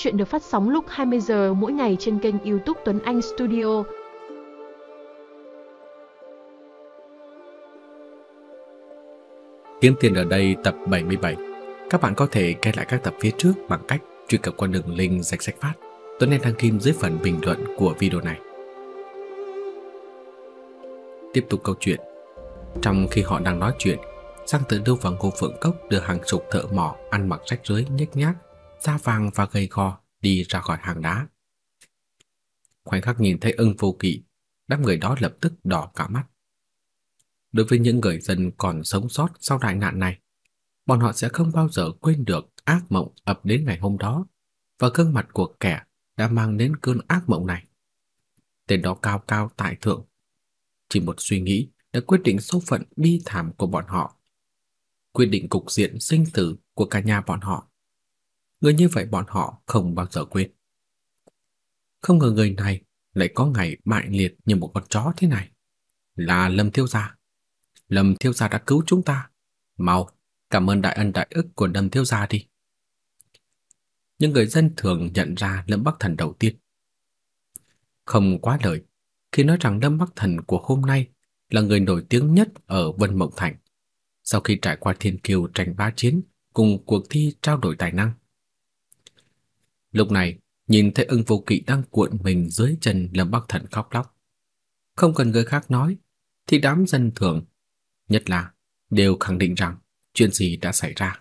Chuyện được phát sóng lúc 20 giờ mỗi ngày trên kênh YouTube Tuấn Anh Studio. Kiếm tiền ở đây tập 77. Các bạn có thể nghe lại các tập phía trước bằng cách truy cập qua đường link danh sách phát Tuấn Anh đăng kim dưới phần bình luận của video này. Tiếp tục câu chuyện. Trong khi họ đang nói chuyện, Giang Tử Lưu và Ngô Phượng Cốc đưa hàng chục thợ mỏ ăn mặc rách rưới nhếch nhác, da vàng và gầy gò đi ra khỏi hang đá. Khoảnh khắc nhìn thấy ưng vô kỵ, đám người đó lập tức đỏ cả mắt. Đối với những người dân còn sống sót sau đại nạn này, bọn họ sẽ không bao giờ quên được ác mộng ập đến ngày hôm đó và gương mặt của kẻ đã mang đến cơn ác mộng này. Tên đó cao cao tại thượng, chỉ một suy nghĩ đã quyết định số phận bi thảm của bọn họ, quyết định cục diện sinh tử của cả nhà bọn họ. Người như vậy bọn họ không bao giờ quên. Không ngờ người này lại có ngày bại liệt như một con chó thế này. Là Lâm Thiếu Gia. Lâm Thiếu Gia đã cứu chúng ta. Mau, cảm ơn đại ân đại ức của Lâm Thiếu Gia đi. Nhưng người dân thường nhận ra Lâm Bắc Thần đầu tiên. Không quá lời khi nói rằng Lâm Bắc Thần của hôm nay là người nổi tiếng nhất ở Vân Mộng Thành. Sau khi trải qua thiên kiều tranh bá chiến cùng cuộc thi trao đổi tài năng. Lúc này, nhìn thấy ưng vô kỵ đang cuộn mình dưới chân Lâm Bắc Thần khóc lóc. Không cần người khác nói, thì đám dân thường, nhất là đều khẳng định rằng chuyện gì đã xảy ra.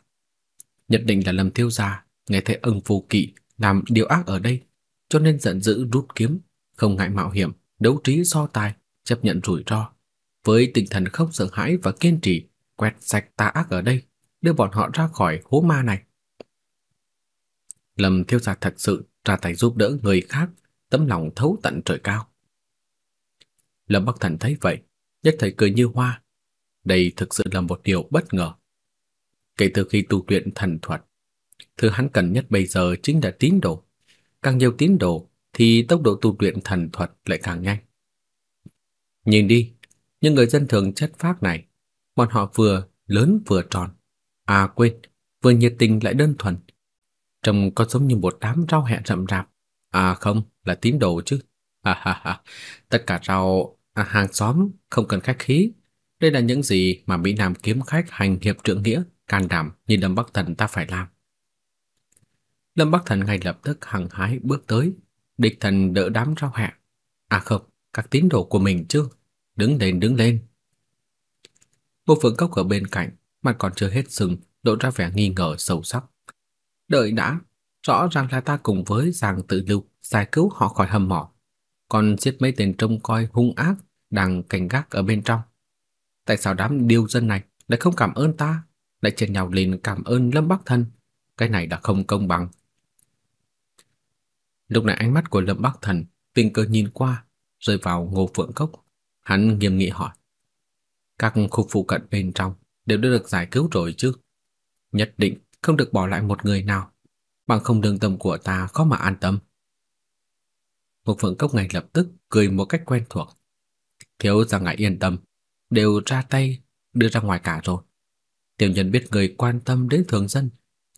Nhất định là Lâm Thiếu Gia nghe thấy ưng vô kỵ làm điều ác ở đây, cho nên giận dữ rút kiếm, không ngại mạo hiểm, đấu trí so tài, chấp nhận rủi ro, với tinh thần không sợ hãi và kiên trì, quét sạch tà ác ở đây, đưa bọn họ ra khỏi hố ma này. Lâm thiếu gia thật sự ra tay giúp đỡ người khác, tấm lòng thấu tận trời cao. Lâm Bắc Thần thấy vậy, nhất thời cười như hoa. Đây thực sự là một điều bất ngờ. Kể từ khi tu luyện thần thuật, thứ hắn cần nhất bây giờ chính là tín đồ. Càng nhiều tín đồ thì tốc độ tu luyện thần thuật lại càng nhanh. Nhìn đi, những người dân thường chất phác này, bọn họ vừa lớn vừa tròn. À quên, vừa nhiệt tình lại đơn thuần. Trông có giống như một đám rau hẹ rậm rạp. À không, là tín đồ chứ. À ha ha, tất cả rau à, hàng xóm không cần khách khí. Đây là những gì mà Mỹ Nam kiếm khách hành hiệp trượng nghĩa, can đảm như Lâm Bắc Thần ta phải làm. Lâm Bắc Thần ngay lập tức hăng hái bước tới, địch thần đỡ đám rau hẹ. À không, các tín đồ của mình chứ. Đứng lên, đứng lên. bộ Phượng Cốc ở bên cạnh, mặt còn chưa hết sừng, lộ ra vẻ nghi ngờ sâu sắc. Đợi đã, rõ ràng là ta cùng với Giang Tự Lưu giải cứu họ khỏi hầm mỏ, còn giết mấy tên trông coi hung ác đang cảnh gác ở bên trong. Tại sao đám điêu dân này lại không cảm ơn ta, lại chen nhau lên cảm ơn Lâm Bắc Thần? Cái này đã không công bằng. Lúc này ánh mắt của Lâm Bắc Thần tình cờ nhìn qua, rơi vào Ngô Phượng Cốc. Hắn nghiêm nghị hỏi: "Các khu phụ cận bên trong đều đã được giải cứu rồi chứ? Nhất định không được bỏ lại một người nào, bằng không đường tâm của ta khó mà an tâm." Mục Phượng Cốc ngay lập tức cười một cách quen thuộc. "Thiếu gia ngài yên tâm, đều ra tay đưa ra ngoài cả rồi. Tiểu nhân biết người quan tâm đến thường dân,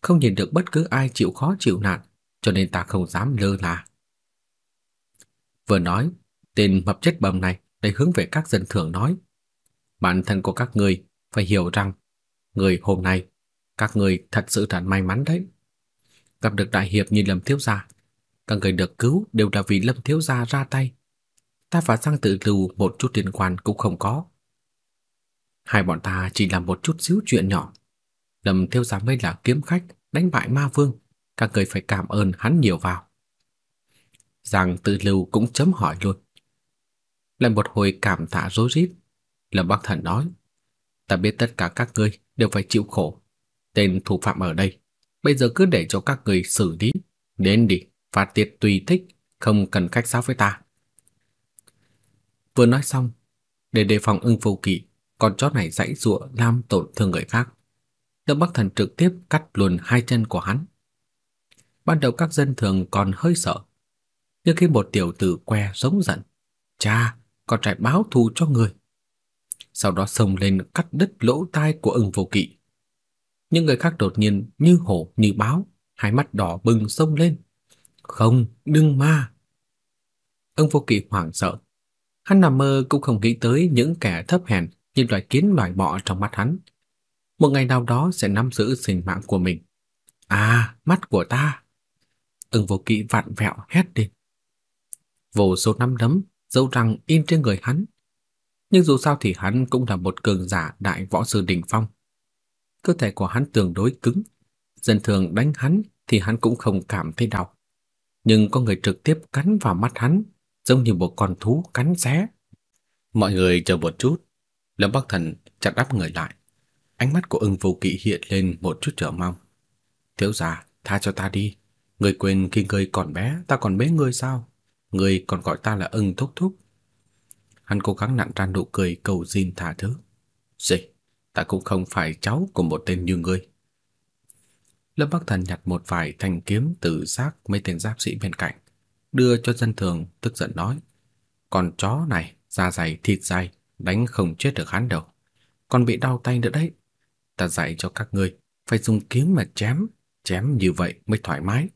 không nhìn được bất cứ ai chịu khó chịu nạn, cho nên ta không dám lơ là." Vừa nói, tên mập chết bầm này lại hướng về các dân thường nói: "Bản thân của các người phải hiểu rằng, người hôm nay các người thật sự thật may mắn đấy. Gặp được đại hiệp như Lâm thiếu gia, các người được cứu đều là vì Lâm thiếu gia ra tay. Ta và Giang Tự Lưu một chút liên quan cũng không có. Hai bọn ta chỉ làm một chút xíu chuyện nhỏ. Lâm thiếu gia mới là kiếm khách đánh bại ma vương, các người phải cảm ơn hắn nhiều vào." Giang Tự Lưu cũng chấm hỏi luôn. Lại một hồi cảm tạ rối rít, Lâm Bắc Thần nói: "Ta biết tất cả các ngươi đều phải chịu khổ. Tên thủ phạm ở đây, bây giờ cứ để cho các người xử lý, đến đi, phạt tiệt tùy thích, không cần khách sáo với ta." Vừa nói xong, để đề phòng ưng phù kỵ, con chó này giãy giụa làm tổn thương người khác. Lâm Bắc Thần trực tiếp cắt luôn hai chân của hắn. Ban đầu các dân thường còn hơi sợ, nhưng khi một tiểu tử que giống giận, "Cha, con trai báo thù cho người." Sau đó xông lên cắt đứt lỗ tai của ưng vô kỵ. Những người khác đột nhiên như hổ như báo, hai mắt đỏ bừng xông lên, Không, đừng mà. Ưng vô kỳ hoảng sợ. Hắn nằm mơ cũng không nghĩ tới những kẻ thấp hèn như loài kiến loài bọ trong mắt hắn. Một ngày nào đó sẽ nắm giữ sinh mạng của mình. À, mắt của ta. Ưng vô kỵ vặn vẹo hét lên. Vô số năm đấm, dấu răng in trên người hắn. Nhưng dù sao thì hắn cũng là một cường giả đại võ sư đỉnh phong. Cơ thể của hắn tương đối cứng, dân thường đánh hắn thì hắn cũng không cảm thấy đau. Nhưng có người trực tiếp cắn vào mắt hắn, giống như một con thú cắn xé. Mọi người chờ một chút, Lâm Bắc Thần chặt đắp người lại. Ánh mắt của ưng vô kỵ hiện lên một chút chờ mong. Thiếu gia, tha cho ta đi. Người quên khi người còn bé, ta còn bế người sao? Người còn gọi ta là ưng thúc thúc. Hắn cố gắng nặn ra nụ cười cầu xin tha thứ. Gì? Ta cũng không phải cháu của một tên như ngươi. Lâm Bắc Thần nhặt một vài thanh kiếm từ xác mấy tên giáp sĩ bên cạnh, đưa cho dân thường, tức giận nói: "Con chó này, da dày thịt dày, đánh không chết được hắn đâu, còn bị đau tay nữa đấy. Ta dạy cho các ngươi phải dùng kiếm mà chém, chém như vậy mới thoải mái."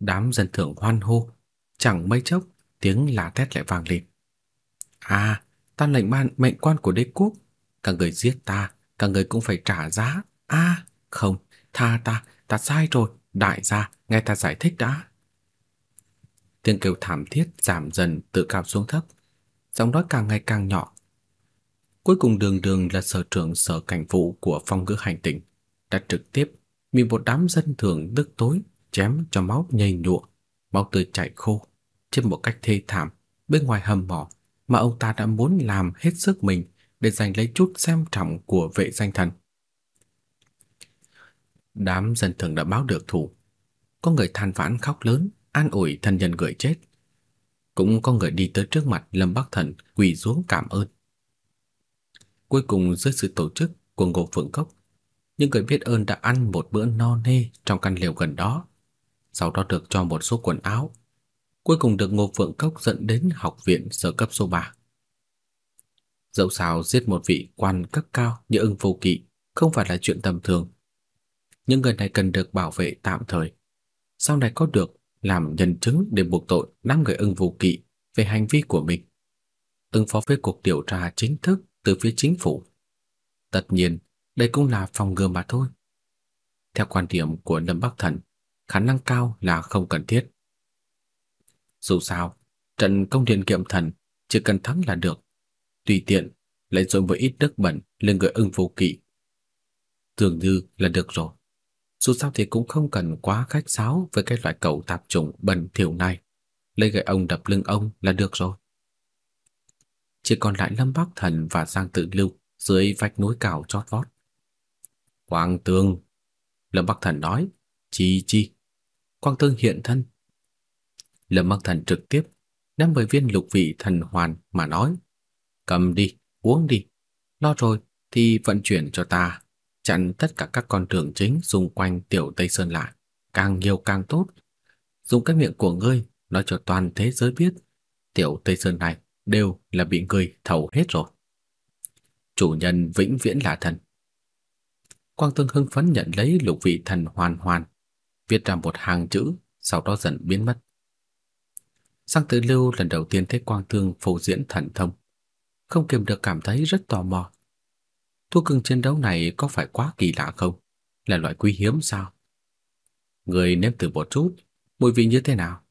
Đám dân thường hoan hô, chẳng mấy chốc tiếng la thét lại vang lên. "À, ta lệnh ban mệnh quan của đế quốc, các người giết ta, các người cũng phải trả giá." "A, không, Tha ta, ta sai rồi, đại gia, nghe ta giải thích đã. Tiếng kêu thảm thiết giảm dần từ cao xuống thấp, giọng nói càng ngày càng nhỏ. Cuối cùng đường đường là sở trưởng sở cảnh vụ của phong ngữ hành tỉnh, đã trực tiếp bị một đám dân thường tức tối chém cho máu nhầy nhụa, máu tươi chảy khô, trên một cách thê thảm bên ngoài hầm mỏ mà ông ta đã muốn làm hết sức mình để giành lấy chút xem trọng của vệ danh thần. Đám dân thường đã báo được thủ. Có người than vãn khóc lớn, an ủi thân nhân người chết. Cũng có người đi tới trước mặt Lâm Bắc Thần quỳ xuống cảm ơn. Cuối cùng dưới sự tổ chức của Ngô Phượng Cốc, những người biết ơn đã ăn một bữa no nê trong căn lều gần đó, sau đó được cho một số quần áo. Cuối cùng được Ngô Phượng Cốc dẫn đến học viện sở cấp số 3. Dẫu sao giết một vị quan cấp cao như ưng vô kỵ không phải là chuyện tầm thường, những người này cần được bảo vệ tạm thời. Sau này có được làm nhân chứng để buộc tội năm người ưng Phù kỵ về hành vi của mình. Ứng phó với cuộc điều tra chính thức từ phía chính phủ. Tất nhiên, đây cũng là phòng ngừa mà thôi. Theo quan điểm của Lâm Bắc Thần, khả năng cao là không cần thiết. Dù sao, trận công điện kiệm thần chỉ cần thắng là được. Tùy tiện, lại dồn với ít đức bẩn lên người ưng vô kỵ. Tưởng như là được rồi. Dù sao thì cũng không cần quá khách sáo với cái loại cậu tạp chủng bẩn thỉu này. Lấy gậy ông đập lưng ông là được rồi. Chỉ còn lại Lâm Bắc Thần và Giang Tự Lưu dưới vách núi cào chót vót. Quang Tương, Lâm Bắc Thần nói, chi chi. Quang Tương hiện thân. Lâm Bắc Thần trực tiếp ném bởi viên lục vị thần hoàn mà nói, cầm đi, uống đi, lo rồi thì vận chuyển cho ta chặn tất cả các con đường chính xung quanh tiểu Tây Sơn lại, càng nhiều càng tốt. Dùng cái miệng của ngươi nói cho toàn thế giới biết, tiểu Tây Sơn này đều là bị ngươi thầu hết rồi. Chủ nhân vĩnh viễn là thần. Quang Tương hưng phấn nhận lấy lục vị thần hoàn hoàn, viết ra một hàng chữ, sau đó dần biến mất. Sang Tử Lưu lần đầu tiên thấy Quang Tương phô diễn thần thông, không kiềm được cảm thấy rất tò mò. Thú cưng chiến đấu này có phải quá kỳ lạ không? Là loại quý hiếm sao? Người nếm thử một chút, mùi vị như thế nào?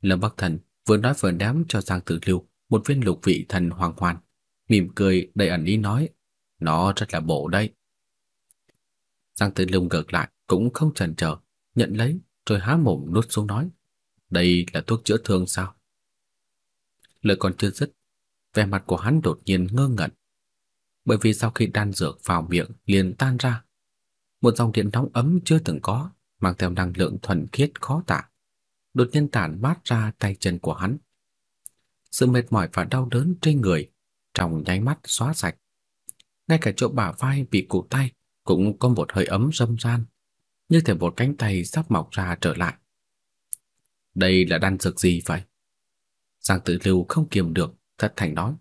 Lâm Bắc Thần vừa nói vừa ném cho Giang Tử Lưu một viên lục vị thần hoàng hoàn, mỉm cười đầy ẩn ý nói, nó rất là bổ đây. Giang Tử Lưu ngược lại cũng không chần chờ, nhận lấy rồi há mồm nuốt xuống nói, đây là thuốc chữa thương sao? Lời còn chưa dứt, vẻ mặt của hắn đột nhiên ngơ ngẩn, bởi vì sau khi đan dược vào miệng liền tan ra. Một dòng điện nóng ấm chưa từng có, mang theo năng lượng thuần khiết khó tả, đột nhiên tản mát ra tay chân của hắn. Sự mệt mỏi và đau đớn trên người trong nháy mắt xóa sạch. Ngay cả chỗ bả vai bị cụ tay cũng có một hơi ấm râm ran, như thể một cánh tay sắp mọc ra trở lại. Đây là đan dược gì vậy? Giang Tử Lưu không kiềm được, thật thành nói.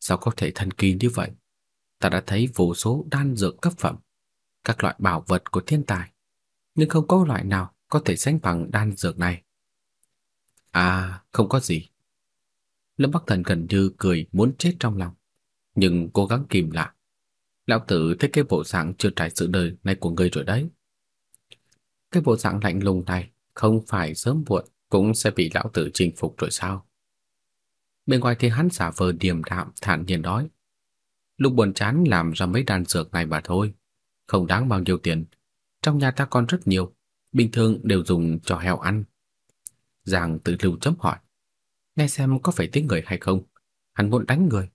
Sao có thể thần kỳ như vậy? ta đã thấy vô số đan dược cấp phẩm, các loại bảo vật của thiên tài, nhưng không có loại nào có thể sánh bằng đan dược này. À, không có gì. Lâm Bắc Thần gần như cười muốn chết trong lòng, nhưng cố gắng kìm lại. Lão tử thấy cái bộ dạng chưa trải sự đời này của ngươi rồi đấy. Cái bộ dạng lạnh lùng này không phải sớm muộn cũng sẽ bị lão tử chinh phục rồi sao? Bên ngoài thì hắn giả vờ điềm đạm thản nhiên nói. Lúc buồn chán làm ra mấy đan dược này mà thôi, không đáng bao nhiêu tiền. Trong nhà ta còn rất nhiều, bình thường đều dùng cho heo ăn. Giang tự lưu chấm hỏi. Nghe xem có phải tiếng người hay không? Hắn muốn đánh người.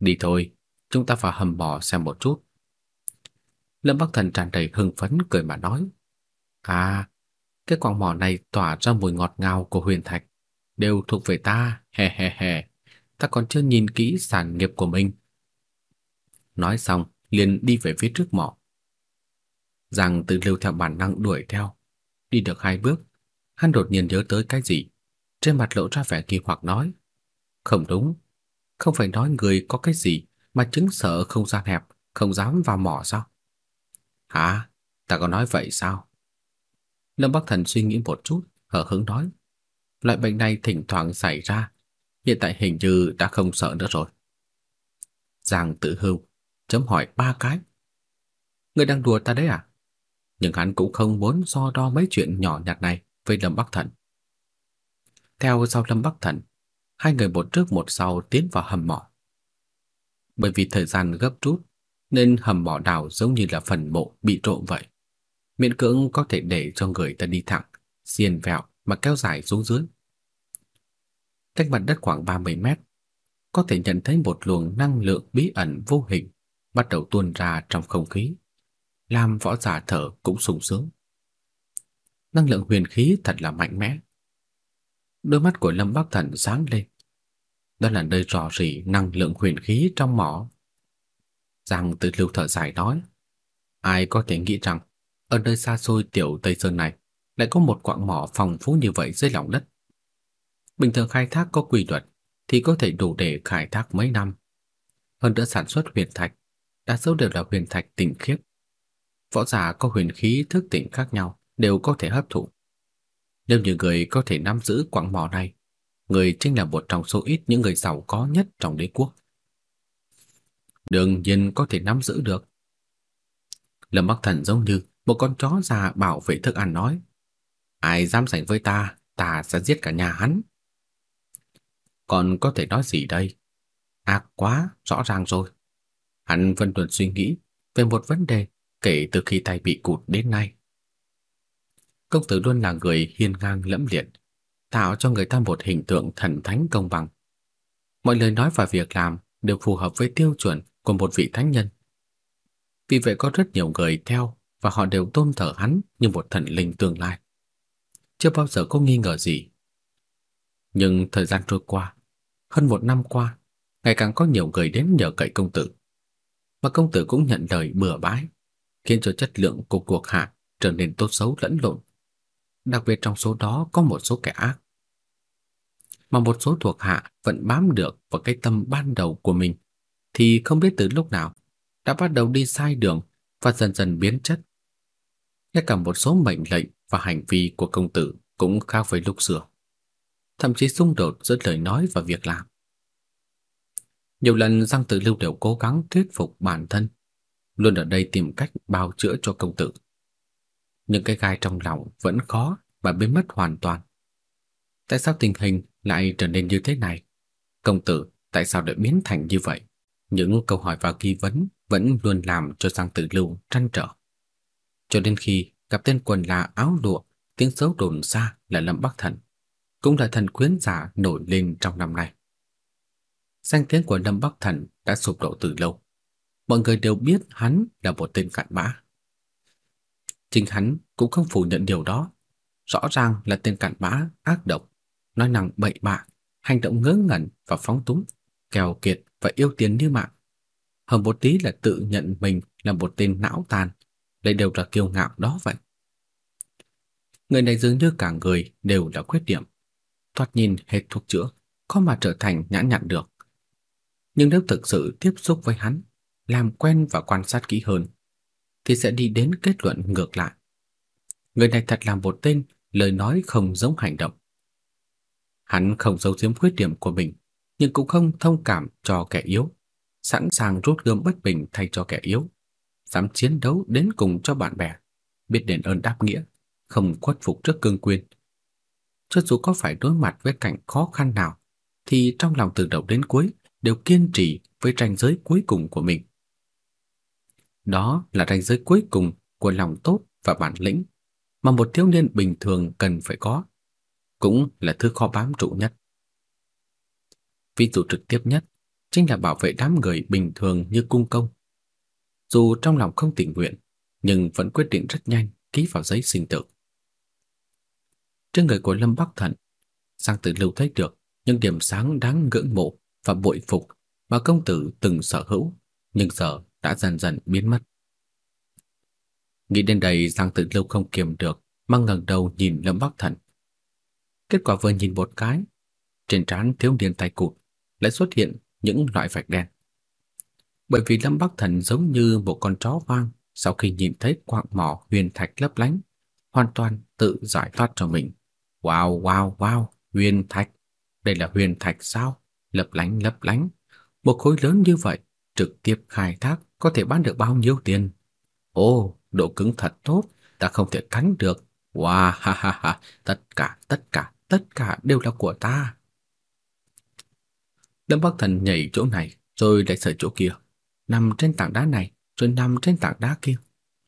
Đi thôi, chúng ta vào hầm bò xem một chút. Lâm Bắc Thần tràn đầy hưng phấn cười mà nói. À, cái quặng mỏ này tỏa ra mùi ngọt ngào của huyền thạch, đều thuộc về ta, he he he. Ta còn chưa nhìn kỹ sản nghiệp của mình. Nói xong, liền đi về phía trước mỏ. Giang tự lưu theo bản năng đuổi theo. Đi được hai bước, hắn đột nhiên nhớ tới cái gì. Trên mặt lộ ra vẻ kỳ hoặc nói. Không đúng, không phải nói người có cái gì mà chứng sợ không gian hẹp, không dám vào mỏ sao? Hả? Ta có nói vậy sao? Lâm Bắc Thần suy nghĩ một chút, hờ hững nói. Loại bệnh này thỉnh thoảng xảy ra, hiện tại hình như đã không sợ nữa rồi. Giang tự hưu, chấm hỏi ba cái. Người đang đùa ta đấy à? Nhưng hắn cũng không muốn so đo mấy chuyện nhỏ nhặt này với Lâm Bắc Thần. Theo sau Lâm Bắc Thần, hai người một trước một sau tiến vào hầm mỏ. Bởi vì thời gian gấp rút, nên hầm mỏ đào giống như là phần mộ bị trộm vậy. Miễn cưỡng có thể để cho người ta đi thẳng, xiên vẹo mà kéo dài xuống dưới. Cách mặt đất khoảng 30 mét, có thể nhận thấy một luồng năng lượng bí ẩn vô hình bắt đầu tuôn ra trong không khí, làm võ giả thở cũng sung sướng. Năng lượng huyền khí thật là mạnh mẽ. Đôi mắt của Lâm Bắc Thần sáng lên. Đó là nơi rò rỉ năng lượng huyền khí trong mỏ. Giang Tử Lưu thở dài nói, ai có thể nghĩ rằng ở nơi xa xôi tiểu Tây Sơn này lại có một quặng mỏ phong phú như vậy dưới lòng đất. Bình thường khai thác có quy luật thì có thể đủ để khai thác mấy năm. Hơn nữa sản xuất huyền thạch, đa số đều là huyền thạch tinh khiết. Võ giả có huyền khí thức tỉnh khác nhau đều có thể hấp thụ. Nếu như người có thể nắm giữ quặng mỏ này, người chính là một trong số ít những người giàu có nhất trong đế quốc. Đương nhiên có thể nắm giữ được. Lâm Bắc Thần giống như một con chó già bảo vệ thức ăn nói. Ai dám giành với ta, ta sẽ giết cả nhà hắn. Còn có thể nói gì đây? Ác quá, rõ ràng rồi. Hắn vẫn luôn suy nghĩ về một vấn đề kể từ khi tay bị cụt đến nay. Công tử luôn là người hiên ngang lẫm liệt, tạo cho người ta một hình tượng thần thánh công bằng. Mọi lời nói và việc làm đều phù hợp với tiêu chuẩn của một vị thánh nhân. Vì vậy có rất nhiều người theo và họ đều tôn thờ hắn như một thần linh tương lai. Chưa bao giờ có nghi ngờ gì. Nhưng thời gian trôi qua, hơn một năm qua, ngày càng có nhiều người đến nhờ cậy công tử. Mà công tử cũng nhận lời bừa bãi, khiến cho chất lượng của cuộc hạ trở nên tốt xấu lẫn lộn. Đặc biệt trong số đó có một số kẻ ác. Mà một số thuộc hạ vẫn bám được vào cái tâm ban đầu của mình thì không biết từ lúc nào đã bắt đầu đi sai đường và dần dần biến chất. Ngay cả một số mệnh lệnh và hành vi của công tử cũng khác với lúc xưa. Thậm chí xung đột giữa lời nói và việc làm. Nhiều lần Giang Tử Lưu đều cố gắng thuyết phục bản thân, luôn ở đây tìm cách bào chữa cho công tử. Nhưng cái gai trong lòng vẫn khó và biến mất hoàn toàn. Tại sao tình hình lại trở nên như thế này? Công tử tại sao lại biến thành như vậy? Những câu hỏi và nghi vấn vẫn luôn làm cho Giang Tử Lưu trăn trở. Cho đến khi gặp tên quần là áo lụa, tiếng xấu đồn xa là Lâm Bắc Thần, cũng là thần quyến giả nổi lên trong năm nay. Danh tiếng của Lâm Bắc Thần đã sụp đổ từ lâu. Mọi người đều biết hắn là một tên cặn bã. Chính hắn cũng không phủ nhận điều đó. Rõ ràng là tên cặn bã, ác độc, nói năng bậy bạ, hành động ngớ ngẩn và phóng túng, kèo kiệt và yêu tiền như mạng. Hơn một tí là tự nhận mình là một tên não tàn, đây đều là kiêu ngạo đó vậy. Người này dường như cả người đều là khuyết điểm. Thoạt nhìn hết thuốc chữa, có mà trở thành nhãn nhặn được. Nhưng nếu thực sự tiếp xúc với hắn, làm quen và quan sát kỹ hơn, thì sẽ đi đến kết luận ngược lại. người này thật là một tên lời nói không giống hành động. Hắn không giấu giếm khuyết điểm của mình, nhưng cũng không thông cảm cho kẻ yếu, sẵn sàng rút gươm bất bình thay cho kẻ yếu, dám chiến đấu đến cùng cho bạn bè, biết đền ơn đáp nghĩa, không khuất phục trước cương quyền. Cho dù có phải đối mặt với cảnh khó khăn nào, thì trong lòng từ đầu đến cuối đều kiên trì với ranh giới cuối cùng của mình. Đó là ranh giới cuối cùng của lòng tốt và bản lĩnh mà một thiếu niên bình thường cần phải có, cũng là thứ khó bám trụ nhất. Ví dụ trực tiếp nhất chính là bảo vệ đám người bình thường như cung công. Dù trong lòng không tình nguyện, nhưng vẫn quyết định rất nhanh ký vào giấy sinh tử. Trên người của Lâm Bắc Thần, Sang Tử Lưu thấy được những điểm sáng đáng ngưỡng mộ và bội phục mà công tử từng sở hữu, nhưng giờ đã dần dần biến mất. Nghĩ đến đây Giang Tử Lưu không kiềm được, mà ngẩng đầu nhìn Lâm Bắc Thần. Kết quả vừa nhìn một cái, trên trán thiếu niên tay cụt lại xuất hiện những loại vạch đen. Bởi vì Lâm Bắc Thần giống như một con chó hoang sau khi nhìn thấy quạng mỏ huyền thạch lấp lánh, hoàn toàn tự giải thoát cho mình. Wow, wow, wow, huyền thạch. Đây là huyền thạch sao? Lấp lánh lấp lánh. Một khối lớn như vậy, trực tiếp khai thác có thể bán được bao nhiêu tiền? Ồ, độ cứng thật tốt, ta không thể cắn được. Wow, ha ha ha, tất cả, tất cả, tất cả đều là của ta. Lâm Bắc Thần nhảy chỗ này, rồi lại sờ chỗ kia, nằm trên tảng đá này, rồi nằm trên tảng đá kia,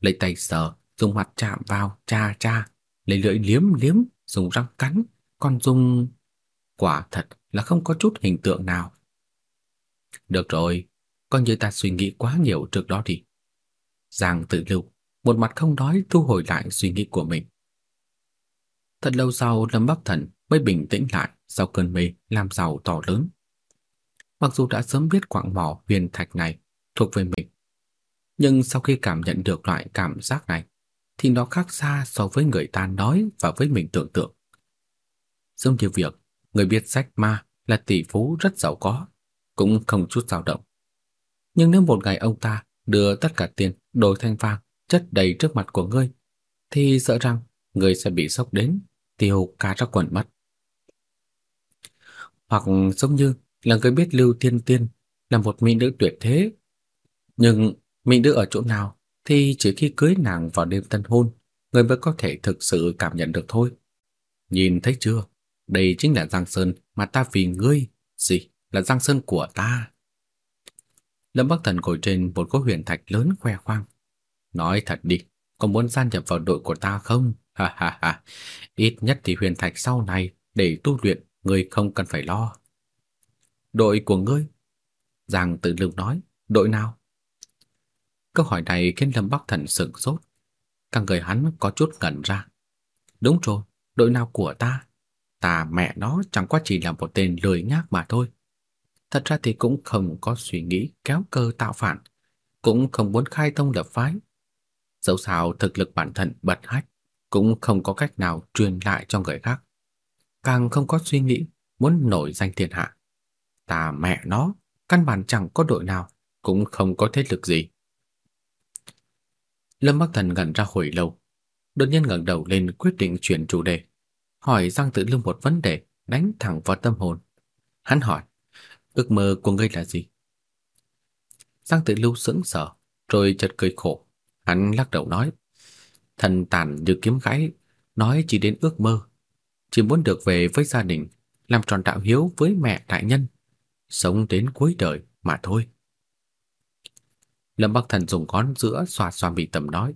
lấy tay sờ, dùng mặt chạm vào, cha cha, lấy lưỡi liếm liếm, dùng răng cắn, còn dùng quả thật là không có chút hình tượng nào. Được rồi, coi như ta suy nghĩ quá nhiều trước đó đi. Giang Tử Lưu một mặt không nói thu hồi lại suy nghĩ của mình. Thật lâu sau Lâm Bắc Thần mới bình tĩnh lại sau cơn mê làm giàu to lớn. Mặc dù đã sớm biết quạng mỏ huyền thạch này thuộc về mình, nhưng sau khi cảm nhận được loại cảm giác này thì nó khác xa so với người ta nói và với mình tưởng tượng. Giống như việc người biết sách ma là tỷ phú rất giàu có, cũng không chút dao động. Nhưng nếu một ngày ông ta đưa tất cả tiền đổi thành vàng chất đầy trước mặt của ngươi, thì sợ rằng ngươi sẽ bị sốc đến, tiêu cả ra quần mất. Hoặc giống như là người biết Lưu Thiên Tiên là một mỹ nữ tuyệt thế, nhưng mỹ nữ ở chỗ nào thì chỉ khi cưới nàng vào đêm tân hôn, người mới có thể thực sự cảm nhận được thôi. Nhìn thấy chưa? Đây chính là Giang Sơn mà ta vì ngươi, gì là Giang Sơn của ta. Lâm Bắc Thần ngồi trên một khối huyền thạch lớn khoe khoang. Nói thật đi, có muốn gia nhập vào đội của ta không? Ha ha ha, ít nhất thì huyền thạch sau này để tu luyện ngươi không cần phải lo. Đội của ngươi? Giang tự lưu nói, đội nào? Câu hỏi này khiến Lâm Bắc Thần sửng sốt. Cả người hắn có chút ngẩn ra. Đúng rồi, đội nào của ta? Ta mẹ nó chẳng qua chỉ là một tên lười nhác mà thôi. Thật ra thì cũng không có suy nghĩ kéo cơ tạo phản, cũng không muốn khai tông lập phái. Dẫu sao thực lực bản thân bật hách, cũng không có cách nào truyền lại cho người khác. Càng không có suy nghĩ muốn nổi danh thiên hạ. Ta mẹ nó, căn bản chẳng có đội nào, cũng không có thế lực gì. Lâm Bắc Thần ngẩn ra hồi lâu, đột nhiên ngẩng đầu lên quyết định chuyển chủ đề, hỏi Giang Tử Lương một vấn đề đánh thẳng vào tâm hồn. Hắn hỏi, ước mơ của ngươi là gì? Giang Tử Lưu sững sờ, rồi chợt cười khổ. Hắn lắc đầu nói, thần tàn như kiếm gãy, nói chỉ đến ước mơ, chỉ muốn được về với gia đình, làm tròn đạo hiếu với mẹ đại nhân, sống đến cuối đời mà thôi. Lâm Bắc Thần dùng ngón giữa xoa xoa bị tầm nói,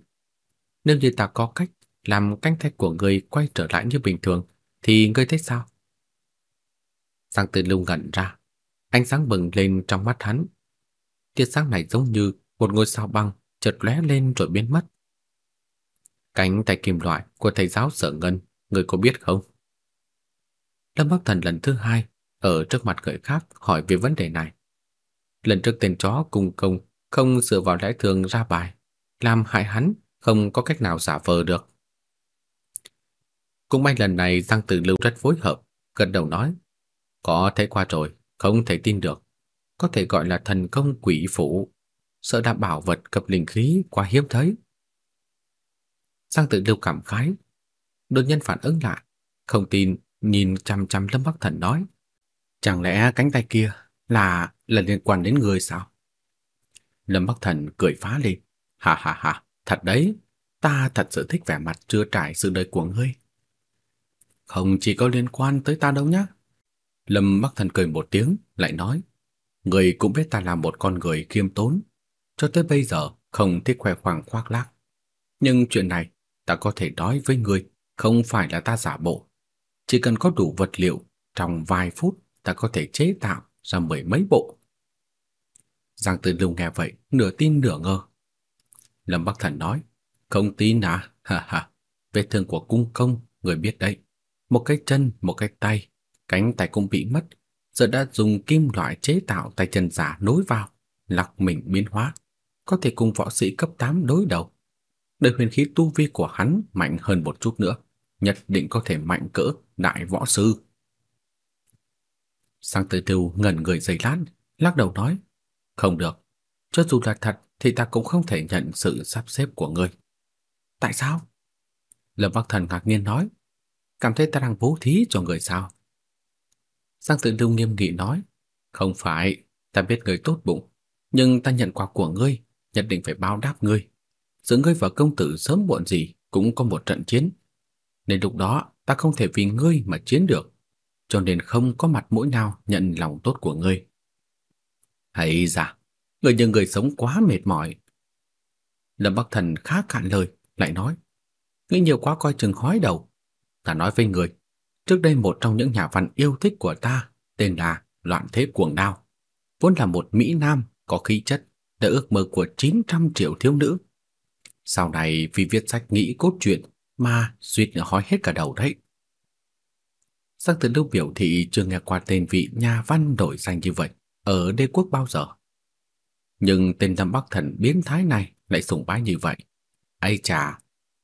nếu như ta có cách làm canh tay của người quay trở lại như bình thường, thì ngươi thấy sao? Giang Tử Lưu ngẩn ra, ánh sáng bừng lên trong mắt hắn. Tia sáng này giống như một ngôi sao băng chợt lóe lên rồi biến mất. Cánh tay kim loại của thầy giáo Sở Ngân, người có biết không? Lâm Bắc Thần lần thứ hai ở trước mặt người khác hỏi về vấn đề này. Lần trước tên chó cung công không dựa vào lẽ thường ra bài, làm hại hắn không có cách nào giả vờ được. Cũng may lần này Giang Tử Lưu rất phối hợp, gật đầu nói, có thấy qua rồi, không thể tin được, có thể gọi là thần công quỷ phủ, sợ đảm bảo vật cập linh khí quá hiếm thấy. Giang Tử Lưu cảm khái, đột nhiên phản ứng lại, không tin nhìn chăm chăm Lâm Bắc Thần nói, chẳng lẽ cánh tay kia là là liên quan đến người sao? Lâm Bắc Thần cười phá lên, ha ha ha, thật đấy, ta thật sự thích vẻ mặt chưa trải sự đời của ngươi. Không chỉ có liên quan tới ta đâu nhá. Lâm Bắc Thần cười một tiếng, lại nói, người cũng biết ta là một con người khiêm tốn, cho tới bây giờ không thích khoe khoang khoác lác. Nhưng chuyện này ta có thể nói với người, không phải là ta giả bộ. Chỉ cần có đủ vật liệu, trong vài phút ta có thể chế tạo ra mười mấy bộ. Giang Tử Lưu nghe vậy, nửa tin nửa ngờ. Lâm Bắc Thần nói, không tin à, ha ha, vết thương của cung công, người biết đấy. Một cái chân, một cái tay, cánh tay cũng bị mất, giờ đã dùng kim loại chế tạo tay chân giả nối vào, lọc mình biến hóa, có thể cùng võ sĩ cấp 8 đối đầu. Đời huyền khí tu vi của hắn mạnh hơn một chút nữa, nhất định có thể mạnh cỡ đại võ sư. Sang Tử Tiêu ngẩn người giây lát, lắc đầu nói, không được, cho dù là thật thì ta cũng không thể nhận sự sắp xếp của ngươi. Tại sao? Lâm Bắc Thần ngạc nhiên nói, cảm thấy ta đang bố thí cho người sao? Giang Tử Lưu nghiêm nghị nói, không phải, ta biết người tốt bụng, nhưng ta nhận quà của ngươi, nhất định phải báo đáp ngươi. Giữa ngươi và công tử sớm muộn gì cũng có một trận chiến, nên lúc đó ta không thể vì ngươi mà chiến được, cho nên không có mặt mũi nào nhận lòng tốt của ngươi. Hay dạ, người như người sống quá mệt mỏi. Lâm Bắc Thần khá cạn lời, lại nói, ngươi nhiều quá coi chừng hói đầu. Ta nói với người, trước đây một trong những nhà văn yêu thích của ta tên là Loạn Thế Cuồng Đao, vốn là một Mỹ Nam có khí chất, đã ước mơ của 900 triệu thiếu nữ. Sau này vì viết sách nghĩ cốt truyện mà suýt nữa hói hết cả đầu đấy. Giang Tử Lưu biểu thị chưa nghe qua tên vị nhà văn đổi danh như vậy ở đế quốc bao giờ. Nhưng tên Lâm Bắc Thần biến thái này lại sùng bái như vậy. Ây chà,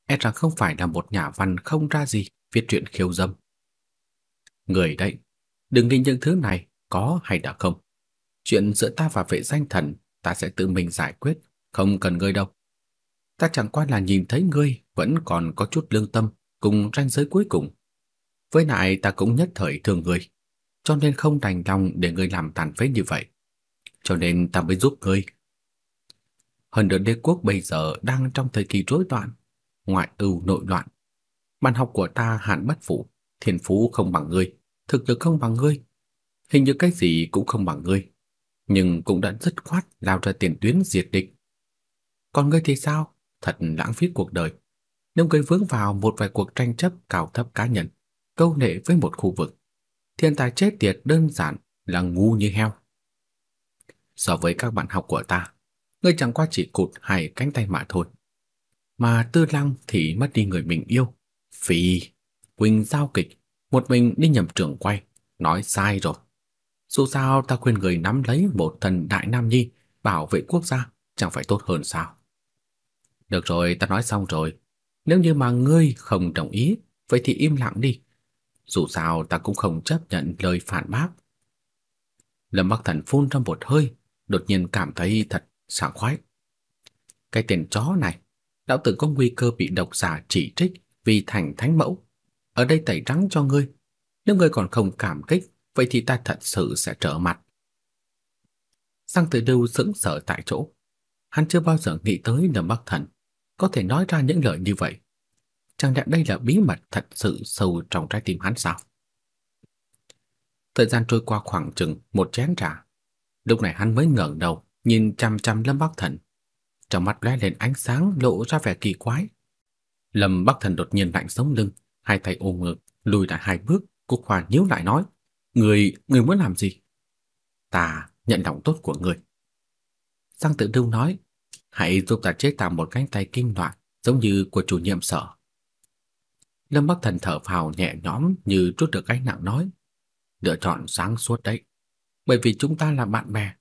e rằng không phải là một nhà văn không ra gì viết truyện khiêu dâm. Người đấy, đừng nghĩ những thứ này có hay đã không. Chuyện giữa ta và vệ danh thần ta sẽ tự mình giải quyết, không cần ngươi đâu. Ta chẳng qua là nhìn thấy ngươi vẫn còn có chút lương tâm cùng ranh giới cuối cùng. Với lại ta cũng nhất thời thương ngươi, cho nên không đành lòng để ngươi làm tàn phế như vậy. Cho nên ta mới giúp ngươi. Hơn nữa đế quốc bây giờ đang trong thời kỳ rối loạn, ngoại ưu nội loạn. Ban học của ta hạn bất phụ, thiên phú không bằng ngươi, thực lực không bằng ngươi, hình như cái gì cũng không bằng ngươi, nhưng cũng đã rất khoát lao ra tiền tuyến diệt địch. Còn ngươi thì sao? Thật lãng phí cuộc đời. Nếu ngươi vướng vào một vài cuộc tranh chấp cao thấp cá nhân, câu nệ với một khu vực, thiên tài chết tiệt đơn giản là ngu như heo. So với các bạn học của ta, ngươi chẳng qua chỉ cụt hai cánh tay mà thôi. Mà Tư Lăng thì mất đi người mình yêu. Phì, Quỳnh giao kịch, một mình đi nhầm trường quay, nói sai rồi. Dù sao ta khuyên người nắm lấy một thần đại nam nhi bảo vệ quốc gia chẳng phải tốt hơn sao? Được rồi, ta nói xong rồi. Nếu như mà ngươi không đồng ý, vậy thì im lặng đi. Dù sao ta cũng không chấp nhận lời phản bác. Lâm Bắc Thần phun ra một hơi, đột nhiên cảm thấy thật sảng khoái. Cái tên chó này, lão tử có nguy cơ bị độc giả chỉ trích vì thành thánh mẫu. Ở đây tẩy trắng cho ngươi. Nếu ngươi còn không cảm kích, vậy thì ta thật sự sẽ trở mặt. Sang Tử Lưu sững sờ tại chỗ. Hắn chưa bao giờ nghĩ tới Lâm Bắc Thần có thể nói ra những lời như vậy. Chẳng lẽ đây là bí mật thật sự sâu trong trái tim hắn sao? Thời gian trôi qua khoảng chừng một chén trà. Lúc này hắn mới ngẩng đầu, nhìn chằm chằm Lâm Bắc Thần. Trong mắt lóe lên ánh sáng lộ ra vẻ kỳ quái. Lâm Bắc Thần đột nhiên lạnh sống lưng, hai tay ôm ngực, lùi lại hai bước, Cúc Hoa nhíu lại nói: "Người, người muốn làm gì?" "Ta nhận lòng tốt của người." Giang Tự Lưu nói: "Hãy giúp ta chế tạo một cánh tay kim loại giống như của chủ nhiệm sở." Lâm Bắc Thần thở phào nhẹ nhõm như trút được gánh nặng nói: "Lựa chọn sáng suốt đấy, bởi vì chúng ta là bạn bè.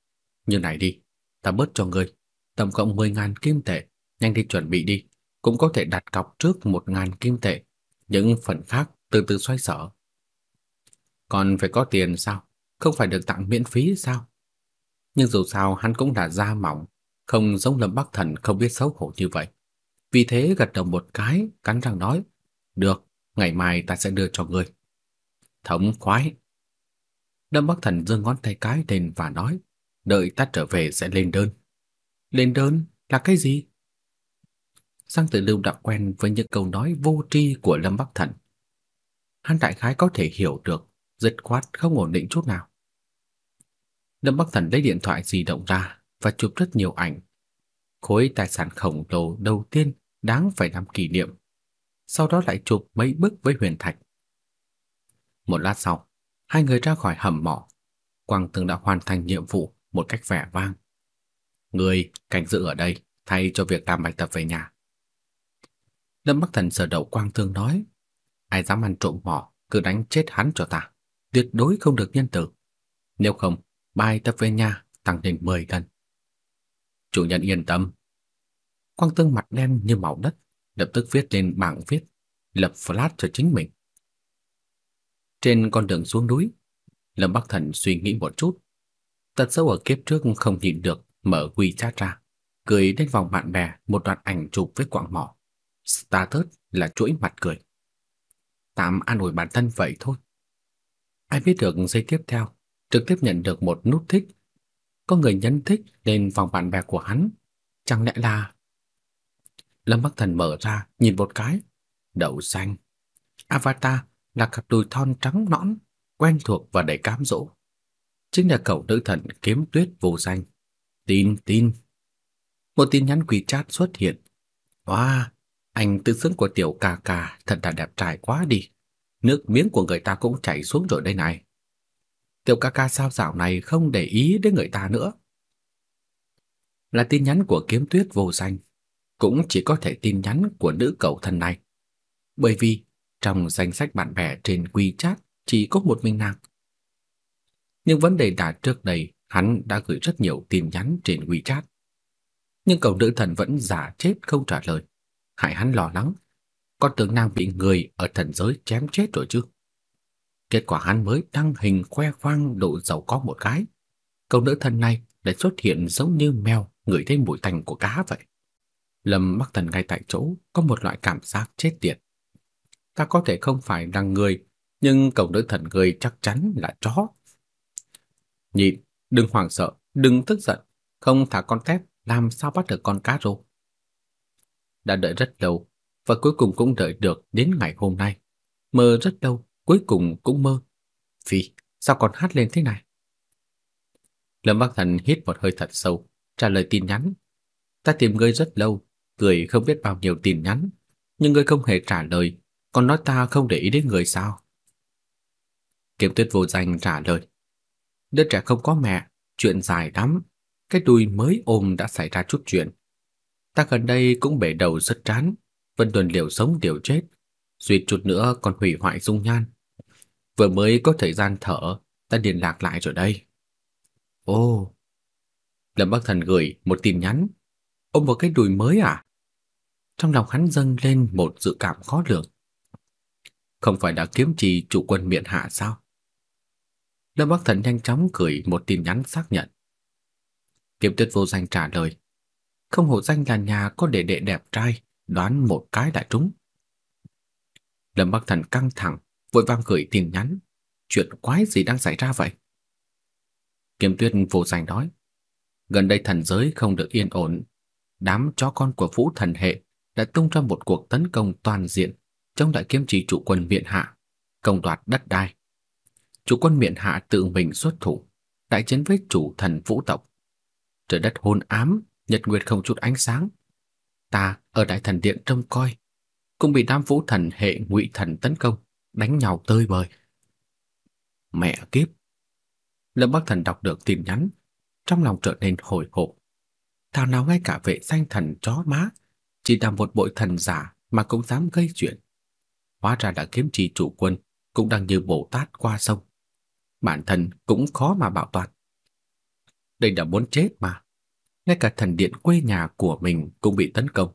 Như này đi, ta bớt cho ngươi, tổng cộng 10.000 kim tệ, nhanh đi chuẩn bị đi." cũng có thể đặt cọc trước một ngàn kim tệ, những phần khác từ từ xoay sở. Còn phải có tiền sao? Không phải được tặng miễn phí sao? Nhưng dù sao hắn cũng đã da mỏng, không giống Lâm Bắc Thần không biết xấu hổ như vậy. Vì thế gật đầu một cái, cắn răng nói, được, ngày mai ta sẽ đưa cho ngươi. Thống khoái. Lâm Bắc Thần giơ ngón tay cái lên và nói, đợi ta trở về sẽ lên đơn. Lên đơn là cái gì? sang Tử Lưu đã quen với những câu nói vô tri của Lâm Bắc Thần. Hắn đại khái có thể hiểu được, dứt khoát không ổn định chút nào. Lâm Bắc Thần lấy điện thoại di động ra và chụp rất nhiều ảnh. Khối tài sản khổng lồ đầu tiên đáng phải làm kỷ niệm. Sau đó lại chụp mấy bức với Huyền Thạch. Một lát sau, hai người ra khỏi hầm mỏ. Quang Tường đã hoàn thành nhiệm vụ một cách vẻ vang. Người cảnh giữ ở đây thay cho việc làm bài tập về nhà. Lâm Bắc Thần sờ đầu Quang Tường nói, ai dám ăn trộm mỏ, cứ đánh chết hắn cho ta, tuyệt đối không được nhân từ. Nếu không, bài tập về nhà tăng lên 10 lần. Chủ nhân yên tâm. Quang Tương mặt đen như màu đất, lập tức viết lên bảng viết, lập flash cho chính mình. Trên con đường xuống núi, Lâm Bắc Thần suy nghĩ một chút. Tật xấu ở kiếp trước không nhịn được, mở WeChat ra, cười đến vòng bạn bè một đoạn ảnh chụp với quạng mỏ. Status là chuỗi mặt cười. Tạm an ủi bản thân vậy thôi. Ai biết được giây tiếp theo, trực tiếp nhận được một nút thích. Có người nhấn thích lên vòng bạn bè của hắn. Chẳng lẽ là... Lâm Bắc Thần mở ra, nhìn một cái. Đậu xanh. Avatar là cặp đùi thon trắng nõn, quen thuộc và đầy cám dỗ. Chính là cậu nữ thần kiếm tuyết vô danh. Tin, tin. Một tin nhắn quỷ chat xuất hiện. Wow, anh tự xứng của tiểu ca ca thật là đẹp trai quá đi. Nước miếng của người ta cũng chảy xuống rồi đây này. Tiểu ca ca sao dạo này không để ý đến người ta nữa. Là tin nhắn của kiếm tuyết vô danh. Cũng chỉ có thể tin nhắn của nữ cậu thân này. Bởi vì trong danh sách bạn bè trên WeChat chỉ có một mình nàng. Nhưng vấn đề là trước đây hắn đã gửi rất nhiều tin nhắn trên WeChat. Nhưng cậu nữ thần vẫn giả chết không trả lời hại hắn lo lắng, con tưởng nàng bị người ở thần giới chém chết rồi chứ. Kết quả hắn mới đăng hình khoe khoang độ giàu có một cái. Cậu nữ thần này lại xuất hiện giống như mèo ngửi thấy mùi tanh của cá vậy. Lâm Bắc Thần ngay tại chỗ có một loại cảm giác chết tiệt. Ta có thể không phải là người, nhưng cậu nữ thần người chắc chắn là chó. Nhịn, đừng hoảng sợ, đừng tức giận, không thả con tép làm sao bắt được con cá rô đã đợi rất lâu và cuối cùng cũng đợi được đến ngày hôm nay. Mơ rất lâu, cuối cùng cũng mơ. Phi, sao còn hát lên thế này? Lâm Bắc Thần hít một hơi thật sâu, trả lời tin nhắn. Ta tìm ngươi rất lâu, gửi không biết bao nhiêu tin nhắn, nhưng ngươi không hề trả lời, còn nói ta không để ý đến người sao? Kiếm tuyết vô danh trả lời. Đứa trẻ không có mẹ, chuyện dài lắm. Cái đùi mới ôm đã xảy ra chút chuyện. Ta gần đây cũng bể đầu rất chán, Vân Tuần liều sống liều chết, suýt chút nữa còn hủy hoại dung nhan. Vừa mới có thời gian thở, ta liên lạc lại rồi đây. ô Lâm Bắc Thần gửi một tin nhắn, ôm vào cái đùi mới à? Trong lòng hắn dâng lên một dự cảm khó lường. Không phải đã kiếm trì chủ quân miện hạ sao? Lâm Bắc Thần nhanh chóng gửi một tin nhắn xác nhận. Kiếm Tuyết vô danh trả lời, không hổ danh là nhà có đệ đệ đẹp trai, đoán một cái đã trúng. Lâm Bắc Thần căng thẳng, vội vàng gửi tin nhắn. Chuyện quái gì đang xảy ra vậy? Kiếm Tuyết vô danh nói. Gần đây thần giới không được yên ổn. Đám chó con của Vũ Thần Hệ đã tung ra một cuộc tấn công toàn diện trong đại kiếm chỉ chủ quân miện hạ, công đoạt đất đai. Chủ quân miện hạ tự mình xuất thủ, đại chiến với chủ thần vũ tộc. Trời đất hôn ám, nhật nguyệt không chút ánh sáng. Ta ở đại thần điện trông coi, cũng bị đám vũ thần hệ ngụy thần tấn công, đánh nhau tơi bời. Mẹ kiếp! Lâm Bắc Thần đọc được tin nhắn, trong lòng trở nên hồi hộp. Thảo nào ngay cả vệ danh thần chó má, chỉ là một bội thần giả mà cũng dám gây chuyện. Hóa ra đã kiếm trì chủ quân, cũng đang như Bồ Tát qua sông. Bản thân cũng khó mà bảo toàn. Đây đã muốn chết mà ngay cả thần điện quê nhà của mình cũng bị tấn công.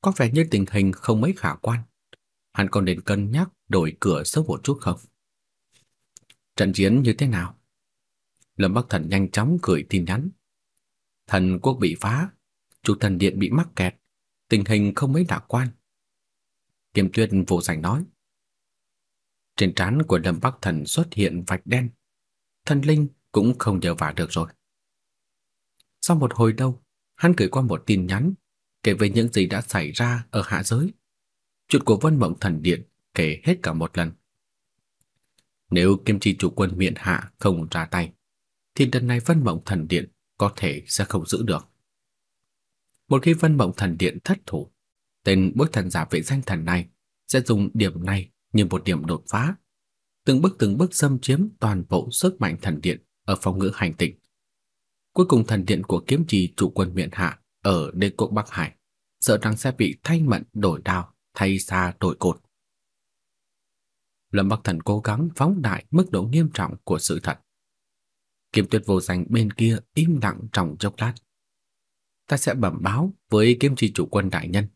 Có vẻ như tình hình không mấy khả quan. Hắn còn nên cân nhắc đổi cửa sớm một chút không? Trận chiến như thế nào? Lâm Bắc Thần nhanh chóng gửi tin nhắn. Thần quốc bị phá, chủ thần điện bị mắc kẹt, tình hình không mấy lạc quan. Kiếm Tuyết vô sành nói, Trên trán của Lâm Bắc Thần xuất hiện vạch đen. Thần linh cũng không nhờ vả được rồi. Sau một hồi đâu, hắn gửi qua một tin nhắn kể về những gì đã xảy ra ở hạ giới. Chuyện của Vân Mộng Thần Điện kể hết cả một lần. Nếu Kim Chi chủ quân miện hạ không ra tay, thì lần này Vân Mộng Thần Điện có thể sẽ không giữ được. Một khi Vân Mộng Thần Điện thất thủ, tên bối thần giả vệ danh thần này sẽ dùng điểm này như một điểm đột phá, từng bước từng bước xâm chiếm toàn bộ sức mạnh thần điện ở phòng ngữ hành tinh. Cuối cùng thần điện của kiếm trì chủ quân miện hạ ở đế quốc Bắc Hải sợ rằng sẽ bị thay mận đổi đao, thay xa đổi cột. Lâm Bắc Thần cố gắng phóng đại mức độ nghiêm trọng của sự thật. Kiếm tuyệt vô danh bên kia im lặng trong chốc lát. Ta sẽ bẩm báo với kiếm chi chủ quân đại nhân.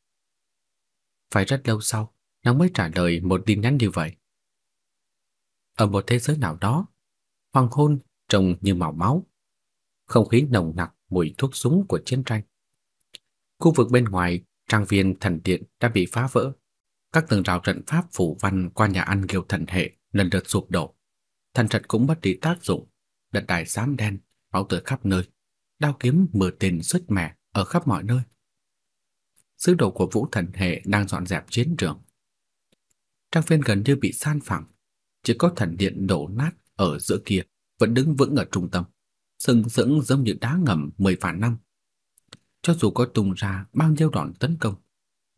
Phải rất lâu sau, nàng mới trả lời một tin nhắn như vậy. Ở một thế giới nào đó, hoàng hôn trông như màu máu, không khí nồng nặc mùi thuốc súng của chiến tranh. Khu vực bên ngoài trang viên thần điện đã bị phá vỡ. Các tường rào trận pháp phủ văn qua nhà ăn Kiều thần hệ lần lượt sụp đổ. Thần trận cũng mất đi tác dụng, đất đai xám đen, máu tươi khắp nơi, đao kiếm mưa tên xuất mẻ ở khắp mọi nơi. Sứ đồ của Vũ Thần hệ đang dọn dẹp chiến trường. Trang viên gần như bị san phẳng, chỉ có thần điện đổ nát ở giữa kia vẫn đứng vững ở trung tâm, sừng sững giống như đá ngầm mười vạn năm. Cho dù có tung ra bao nhiêu đòn tấn công,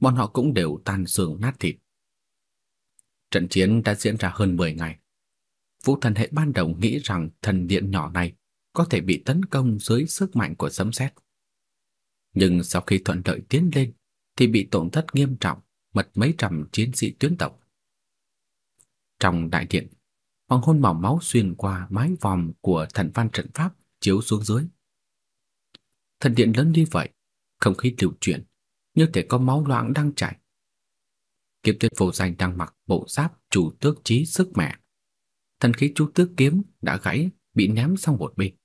bọn họ cũng đều tan xương nát thịt. Trận chiến đã diễn ra hơn 10 ngày. Vũ thần hệ ban đầu nghĩ rằng thần điện nhỏ này có thể bị tấn công dưới sức mạnh của sấm sét. Nhưng sau khi thuận lợi tiến lên thì bị tổn thất nghiêm trọng, mất mấy trăm chiến sĩ tuyến tộc. Trong đại điện, hoàng hôn màu máu xuyên qua mái vòm của thần văn trận pháp chiếu xuống dưới. Thần điện lớn như vậy, không khí lưu chuyển, như thể có máu loãng đang chảy. Kiếm tuyết vô danh đang mặc bộ giáp chủ tước trí sức mẹ. Thần khí chú tước kiếm đã gãy, bị ném sang một bên.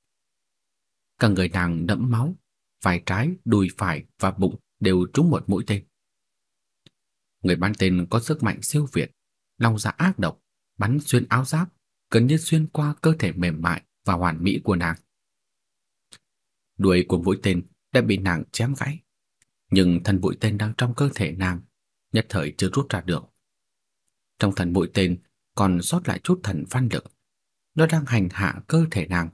Cả người nàng đẫm máu, vai trái, đùi phải và bụng đều trúng một mũi tên. Người bắn tên có sức mạnh siêu việt, long dạ ác độc, bắn xuyên áo giáp, gần như xuyên qua cơ thể mềm mại và hoàn mỹ của nàng. Đuôi của mũi tên đã bị nàng chém gãy, nhưng thân mũi tên đang trong cơ thể nàng, nhất thời chưa rút ra được. Trong thần mũi tên còn sót lại chút thần văn lực, nó đang hành hạ cơ thể nàng,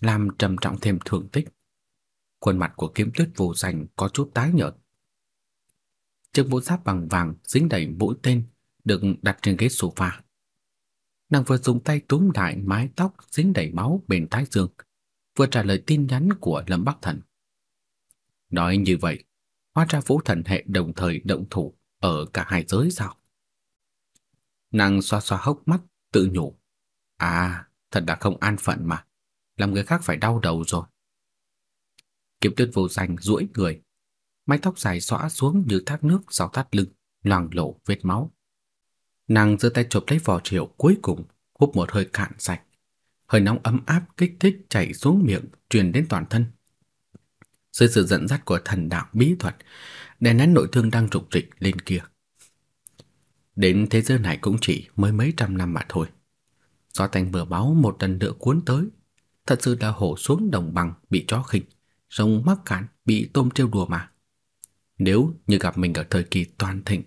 làm trầm trọng thêm thương tích. Khuôn mặt của kiếm tuyết vô danh có chút tái nhợt. Chiếc mũ giáp bằng vàng dính đầy mũi tên được đặt trên ghế sofa. Nàng vừa dùng tay túm lại mái tóc dính đầy máu bên thái dương, vừa trả lời tin nhắn của Lâm Bắc Thần. Nói như vậy, hóa ra Vũ Thần hệ đồng thời động thủ ở cả hai giới sao? Nàng xoa xoa hốc mắt, tự nhủ. À, thật đã không an phận mà, làm người khác phải đau đầu rồi. Kiếm tuyết vô danh duỗi người, mái tóc dài xõa xuống như thác nước sau thắt lưng, loang lổ vết máu. Nàng giơ tay chụp lấy vỏ rượu cuối cùng, hút một hơi cạn sạch. Hơi nóng ấm áp kích thích chảy xuống miệng, truyền đến toàn thân. Dưới sự dẫn dắt của thần đạo bí thuật, đè nén nội thương đang rục rịch lên kia. Đến thế giới này cũng chỉ mới mấy trăm năm mà thôi. Gió tanh bừa báo một lần nữa cuốn tới, thật sự là hổ xuống đồng bằng bị chó khinh, rồng mắc cạn bị tôm trêu đùa mà. Nếu như gặp mình ở thời kỳ toàn thịnh,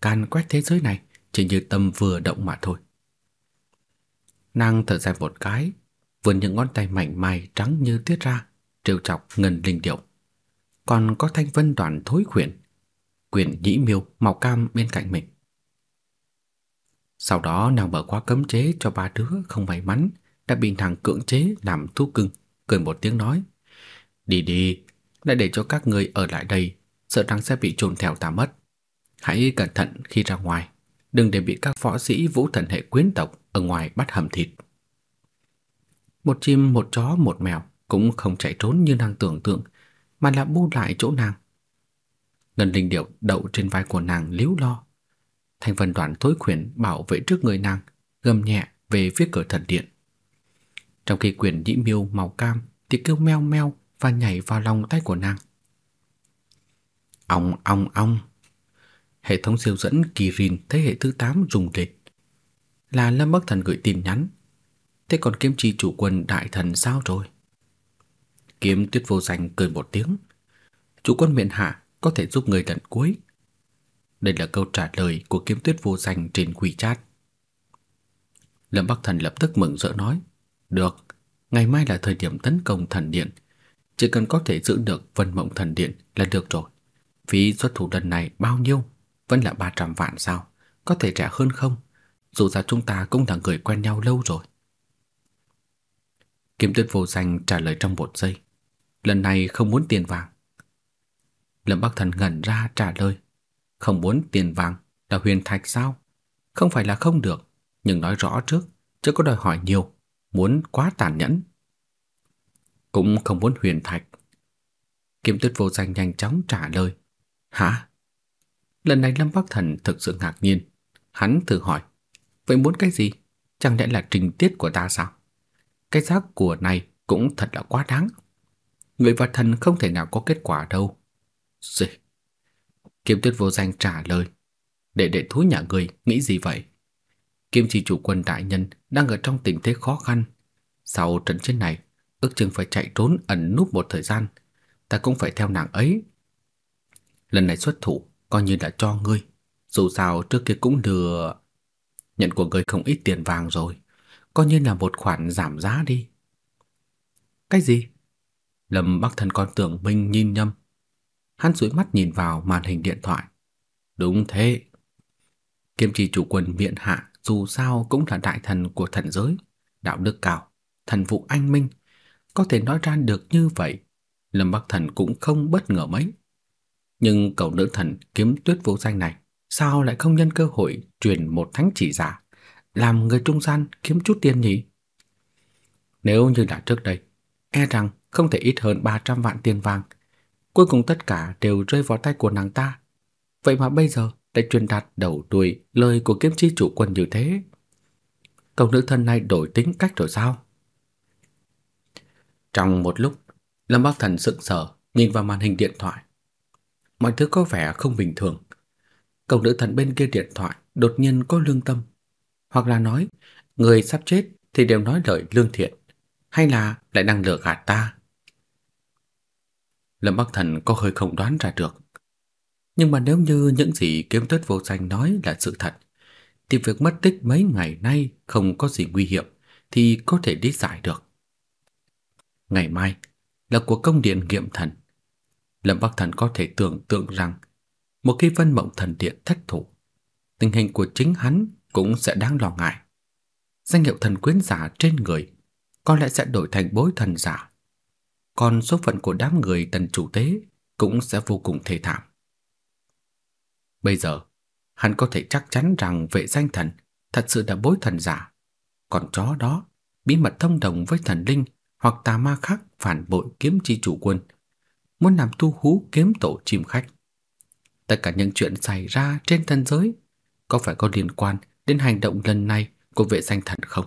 can quét thế giới này chỉ như tâm vừa động mà thôi. Nàng thở dài một cái, vươn những ngón tay mảnh mai trắng như tiết ra, trêu chọc ngân linh điệu. Còn có thanh vân đoàn thối khuyển, quyển nhĩ miêu màu cam bên cạnh mình. Sau đó nàng mở khóa cấm chế cho ba đứa không may mắn đã bị nàng cưỡng chế làm thú cưng, cười một tiếng nói: "Đi đi, lại để cho các người ở lại đây, sợ rằng sẽ bị trồn theo ta mất. Hãy cẩn thận khi ra ngoài." đừng để bị các võ sĩ vũ thần hệ quyến tộc ở ngoài bắt hầm thịt. Một chim, một chó, một mèo cũng không chạy trốn như nàng tưởng tượng, mà là bu lại chỗ nàng. Ngân linh điệu đậu trên vai của nàng liếu lo. Thành phần đoàn thối khuyển bảo vệ trước người nàng, gầm nhẹ về phía cửa thần điện. Trong khi quyền nhĩ miêu màu cam thì kêu meo meo và nhảy vào lòng tay của nàng. Ong ong ong Hệ thống siêu dẫn Kirin thế hệ thứ 8 dùng lên. là Lâm Bắc Thần gửi tin nhắn. Thế còn kiếm chi chủ quân đại thần sao rồi? Kiếm tuyết vô danh cười một tiếng. Chủ quân miện hạ có thể giúp người tận cuối. Đây là câu trả lời của kiếm tuyết vô danh trên quỷ chat. Lâm Bắc Thần lập tức mừng rỡ nói. Được, ngày mai là thời điểm tấn công thần điện. Chỉ cần có thể giữ được vân mộng thần điện là được rồi. Phí xuất thủ lần này bao nhiêu? Vẫn là 300 vạn sao? Có thể trả hơn không? Dù sao chúng ta cũng là người quen nhau lâu rồi. Kiếm tuyết vô danh trả lời trong một giây. Lần này không muốn tiền vàng. Lâm Bắc Thần ngẩn ra trả lời. Không muốn tiền vàng là huyền thạch sao? Không phải là không được, nhưng nói rõ trước, chứ có đòi hỏi nhiều, muốn quá tàn nhẫn. Cũng không muốn huyền thạch. Kiếm tuyết vô danh nhanh chóng trả lời. Hả? Lần này Lâm Bắc Thần thực sự ngạc nhiên. Hắn thử hỏi. Vậy muốn cái gì? Chẳng lẽ là trình tiết của ta sao? Cái giá của này cũng thật là quá đáng. Người và thần không thể nào có kết quả đâu. Gì? Kiếm tuyết vô danh trả lời. Để đệ thú nhà người nghĩ gì vậy? Kim chỉ chủ quân đại nhân đang ở trong tình thế khó khăn. Sau trận chiến này, ước chừng phải chạy trốn ẩn núp một thời gian. Ta cũng phải theo nàng ấy. Lần này xuất thủ coi như là cho ngươi. Dù sao trước kia cũng đưa nhận của ngươi không ít tiền vàng rồi, coi như là một khoản giảm giá đi. Cái gì? Lâm Bắc Thần con tưởng Minh nhìn nhầm. Hắn dụi mắt nhìn vào màn hình điện thoại. Đúng thế. Kiêm trì chủ quân miện hạ dù sao cũng là đại thần của thần giới, đạo đức cao, thần vụ anh minh, có thể nói ra được như vậy, Lâm Bắc Thần cũng không bất ngờ mấy. Nhưng cậu nữ thần kiếm tuyết vô danh này sao lại không nhân cơ hội truyền một thánh chỉ giả, làm người trung gian kiếm chút tiền nhỉ? Nếu như là trước đây, e rằng không thể ít hơn 300 vạn tiền vàng, cuối cùng tất cả đều rơi vào tay của nàng ta. Vậy mà bây giờ lại truyền đạt đầu đuôi lời của kiếm chi chủ quân như thế. Cậu nữ thần này đổi tính cách rồi sao? Trong một lúc, Lâm Bắc Thần sững sờ nhìn vào màn hình điện thoại. Mọi thứ có vẻ không bình thường. Cậu nữ thần bên kia điện thoại đột nhiên có lương tâm, hoặc là nói người sắp chết thì đều nói lời lương thiện, hay là lại đang lừa gạt ta. Lâm Bắc Thần có hơi không đoán ra được. Nhưng mà nếu như những gì kiếm tuyết vô danh nói là sự thật, thì việc mất tích mấy ngày nay không có gì nguy hiểm thì có thể lý giải được. Ngày mai là cuộc công điện nghiệm thần. Lâm Bắc Thần có thể tưởng tượng rằng một khi Vân Mộng Thần Điện thất thủ, tình hình của chính hắn cũng sẽ đáng lo ngại. Danh hiệu thần quyến giả trên người có lẽ sẽ đổi thành bối thần giả. Còn số phận của đám người tần chủ tế cũng sẽ vô cùng thê thảm. Bây giờ, hắn có thể chắc chắn rằng vệ danh thần thật sự là bối thần giả. Còn chó đó, bí mật thông đồng với thần linh hoặc tà ma khác phản bội kiếm chi chủ quân, muốn làm tu hú kiếm tổ chim khách. Tất cả những chuyện xảy ra trên thân giới có phải có liên quan đến hành động lần này của vệ danh thần không?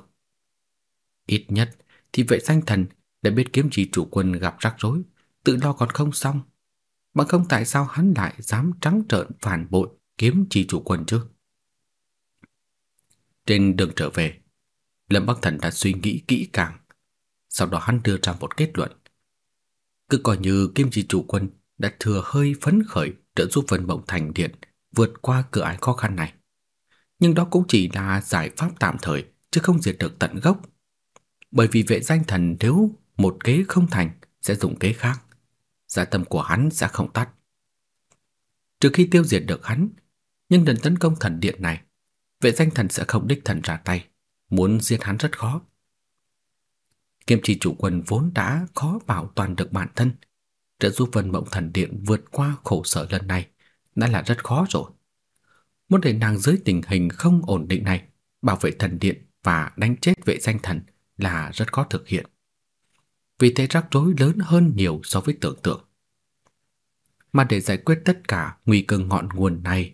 Ít nhất thì vệ danh thần đã biết kiếm chi chủ quân gặp rắc rối, tự lo còn không xong Bằng không tại sao hắn lại dám trắng trợn phản bội kiếm chi chủ quân chứ? Trên đường trở về, Lâm Bắc Thần đã suy nghĩ kỹ càng. Sau đó hắn đưa ra một kết luận. Cứ coi như Kim Chỉ chủ quân đã thừa hơi phấn khởi trợ giúp Vân Mộng Thành Điện vượt qua cửa ải khó khăn này. Nhưng đó cũng chỉ là giải pháp tạm thời, chứ không diệt được tận gốc. Bởi vì vệ danh thần nếu một kế không thành sẽ dùng kế khác dạ tâm của hắn sẽ không tắt. Trừ khi tiêu diệt được hắn, nhưng lần tấn công thần điện này, vệ danh thần sẽ không đích thần ra tay, muốn giết hắn rất khó. Kiếm chỉ chủ quân vốn đã khó bảo toàn được bản thân, trợ giúp Vân Mộng Thần Điện vượt qua khổ sở lần này đã là rất khó rồi. Muốn để nàng dưới tình hình không ổn định này bảo vệ thần điện và đánh chết vệ danh thần là rất khó thực hiện vì thế rắc rối lớn hơn nhiều so với tưởng tượng. Mà để giải quyết tất cả nguy cơ ngọn nguồn này,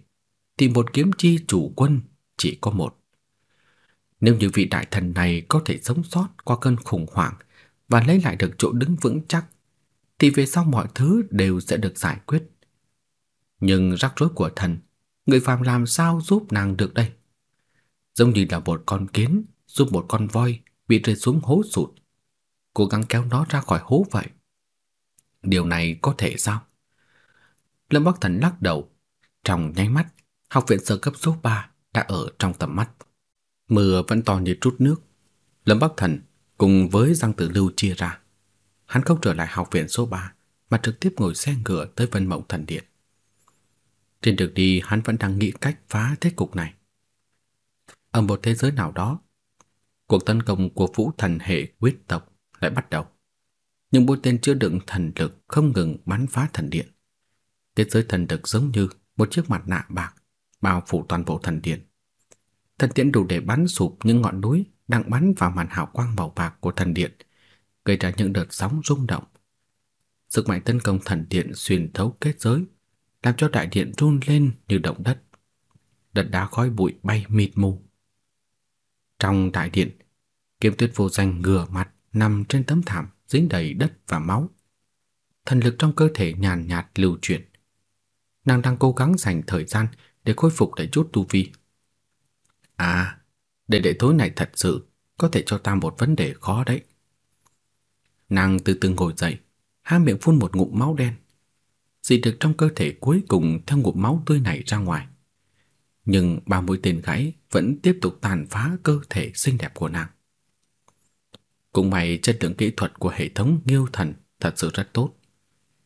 thì một kiếm chi chủ quân chỉ có một. Nếu như vị đại thần này có thể sống sót qua cơn khủng hoảng và lấy lại được chỗ đứng vững chắc, thì về sau mọi thứ đều sẽ được giải quyết. Nhưng rắc rối của thần, người phàm làm sao giúp nàng được đây? giống như là một con kiến giúp một con voi bị rơi xuống hố sụt, cố gắng kéo nó ra khỏi hố vậy. Điều này có thể sao? Lâm Bắc Thần lắc đầu, trong nháy mắt, học viện sơ cấp số 3 đã ở trong tầm mắt. Mưa vẫn to như trút nước. Lâm Bắc Thần cùng với Giang Tử Lưu chia ra. Hắn không trở lại học viện số 3 mà trực tiếp ngồi xe ngựa tới Vân Mộng Thần Điện. Trên đường đi hắn vẫn đang nghĩ cách phá thế cục này. Ở một thế giới nào đó, cuộc tấn công của vũ thần hệ quyết tộc lại bắt đầu. Những mũi tên chứa đựng thần lực không ngừng bắn phá thần điện. Thế giới thần lực giống như một chiếc mặt nạ bạc bao phủ toàn bộ thần điện. Thần tiễn đủ để bắn sụp những ngọn núi đang bắn vào màn hào quang màu bạc của thần điện, gây ra những đợt sóng rung động. Sức mạnh tấn công thần điện xuyên thấu kết giới, làm cho đại điện run lên như động đất. Đất đá khói bụi bay mịt mù. Trong đại điện, Kiếm Tuyết vô danh ngửa mặt nằm trên tấm thảm dính đầy đất và máu. Thần lực trong cơ thể nhàn nhạt lưu chuyển. Nàng đang cố gắng dành thời gian để khôi phục lại chút tu vi. À, để đệ thối này thật sự có thể cho ta một vấn đề khó đấy. Nàng từ từ ngồi dậy, há miệng phun một ngụm máu đen. Dị được trong cơ thể cuối cùng theo ngụm máu tươi này ra ngoài. Nhưng ba mũi tên gãy vẫn tiếp tục tàn phá cơ thể xinh đẹp của nàng. Cũng may chất lượng kỹ thuật của hệ thống Nghiêu Thần thật sự rất tốt.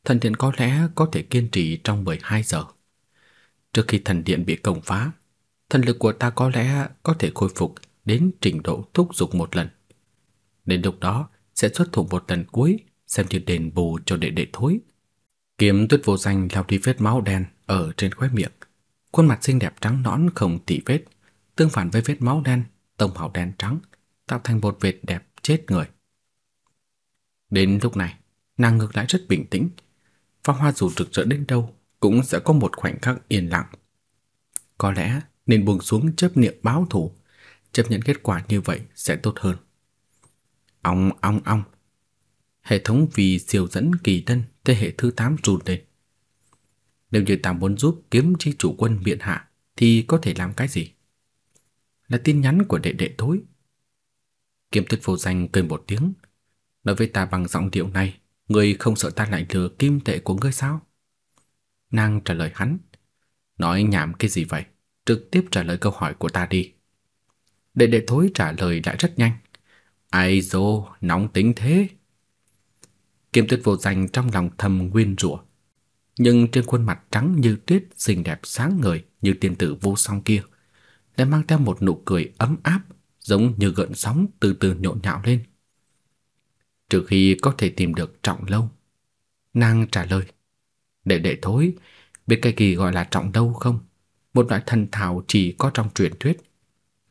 Thần điện có lẽ có thể kiên trì trong 12 giờ. Trước khi thần điện bị công phá, thần lực của ta có lẽ có thể khôi phục đến trình độ thúc dục một lần. Đến lúc đó sẽ xuất thủ một lần cuối xem như đền bù cho đệ đệ thối. Kiếm tuyết vô danh lau đi vết máu đen ở trên khóe miệng. Khuôn mặt xinh đẹp trắng nõn không tỉ vết, tương phản với vết máu đen, tông màu đen trắng, tạo thành một vệt đẹp chết người. Đến lúc này, nàng ngược lại rất bình tĩnh. Phong hoa dù rực rỡ đến đâu cũng sẽ có một khoảnh khắc yên lặng. Có lẽ nên buông xuống chấp niệm báo thù, chấp nhận kết quả như vậy sẽ tốt hơn. Ong ong ong. Hệ thống vì siêu dẫn kỳ tân thế hệ thứ 8 rụt lên. Nếu như ta muốn giúp kiếm chi chủ quân biện hạ thì có thể làm cái gì? Là tin nhắn của đệ đệ thối. Kiếm tuyết vô danh cười một tiếng, nói với ta bằng giọng điệu này, ngươi không sợ ta lại lừa kim tệ của ngươi sao? Nàng trả lời hắn, nói nhảm cái gì vậy? Trực tiếp trả lời câu hỏi của ta đi. Đệ đệ thối trả lời lại rất nhanh. Ai dô, nóng tính thế. Kiếm tuyết vô danh trong lòng thầm nguyên rủa nhưng trên khuôn mặt trắng như tuyết xinh đẹp sáng ngời như tiên tử vô song kia, lại mang theo một nụ cười ấm áp, giống như gợn sóng từ từ nhộn nhạo lên. Trừ khi có thể tìm được trọng lâu. Nàng trả lời, đệ đệ thối, biết cái gì gọi là trọng lâu không? Một loại thần thảo chỉ có trong truyền thuyết.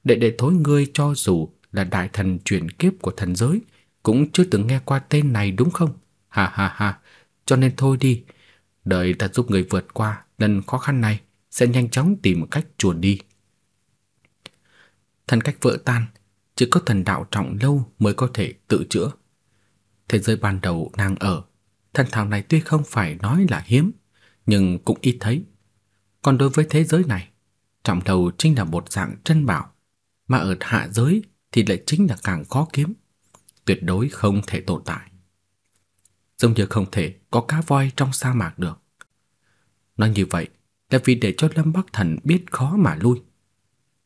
Đệ đệ thối ngươi cho dù là đại thần truyền kiếp của thần giới, cũng chưa từng nghe qua tên này đúng không? Ha ha ha, cho nên thôi đi, đợi ta giúp người vượt qua lần khó khăn này sẽ nhanh chóng tìm một cách chuồn đi. Thần cách vỡ tan, chỉ có thần đạo trọng lâu mới có thể tự chữa. Thế giới ban đầu nàng ở, thần thảo này tuy không phải nói là hiếm, nhưng cũng ít thấy. Còn đối với thế giới này, trọng đầu chính là một dạng trân bảo, mà ở hạ giới thì lại chính là càng khó kiếm, tuyệt đối không thể tồn tại giống như không thể có cá voi trong sa mạc được. Nói như vậy là vì để cho Lâm Bắc Thần biết khó mà lui.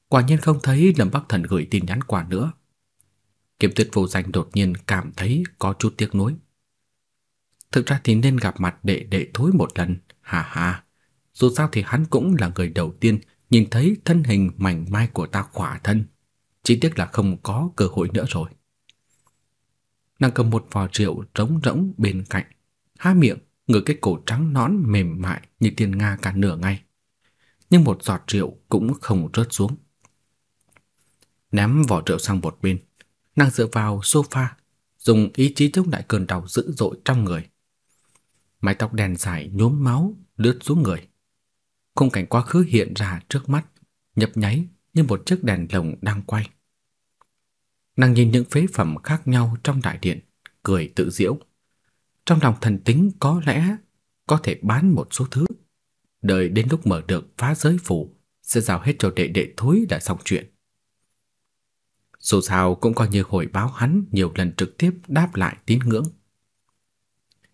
Quả nhiên không thấy Lâm Bắc Thần gửi tin nhắn qua nữa. Kiếm Tuyết vô danh đột nhiên cảm thấy có chút tiếc nuối. Thực ra thì nên gặp mặt đệ đệ thối một lần, hà hà. Dù sao thì hắn cũng là người đầu tiên nhìn thấy thân hình mảnh mai của ta khỏa thân. Chỉ tiếc là không có cơ hội nữa rồi. Nàng cầm một vò rượu trống rỗng bên cạnh, há miệng ngửi cái cổ trắng nõn mềm mại như tiên nga cả nửa ngày. Nhưng một giọt rượu cũng không rớt xuống. Ném vỏ rượu sang một bên, nàng dựa vào sofa, dùng ý chí chống lại cơn đau dữ dội trong người. Mái tóc đen dài nhuốm máu lướt xuống người. Khung cảnh quá khứ hiện ra trước mắt, nhấp nháy như một chiếc đèn lồng đang quay. Nàng nhìn những phế phẩm khác nhau trong đại điện, cười tự giễu. Trong lòng thần tính có lẽ có thể bán một số thứ. Đợi đến lúc mở được phá giới phủ, sẽ giao hết cho đệ đệ thối đã xong chuyện. Dù sao cũng coi như hồi báo hắn nhiều lần trực tiếp đáp lại tín ngưỡng.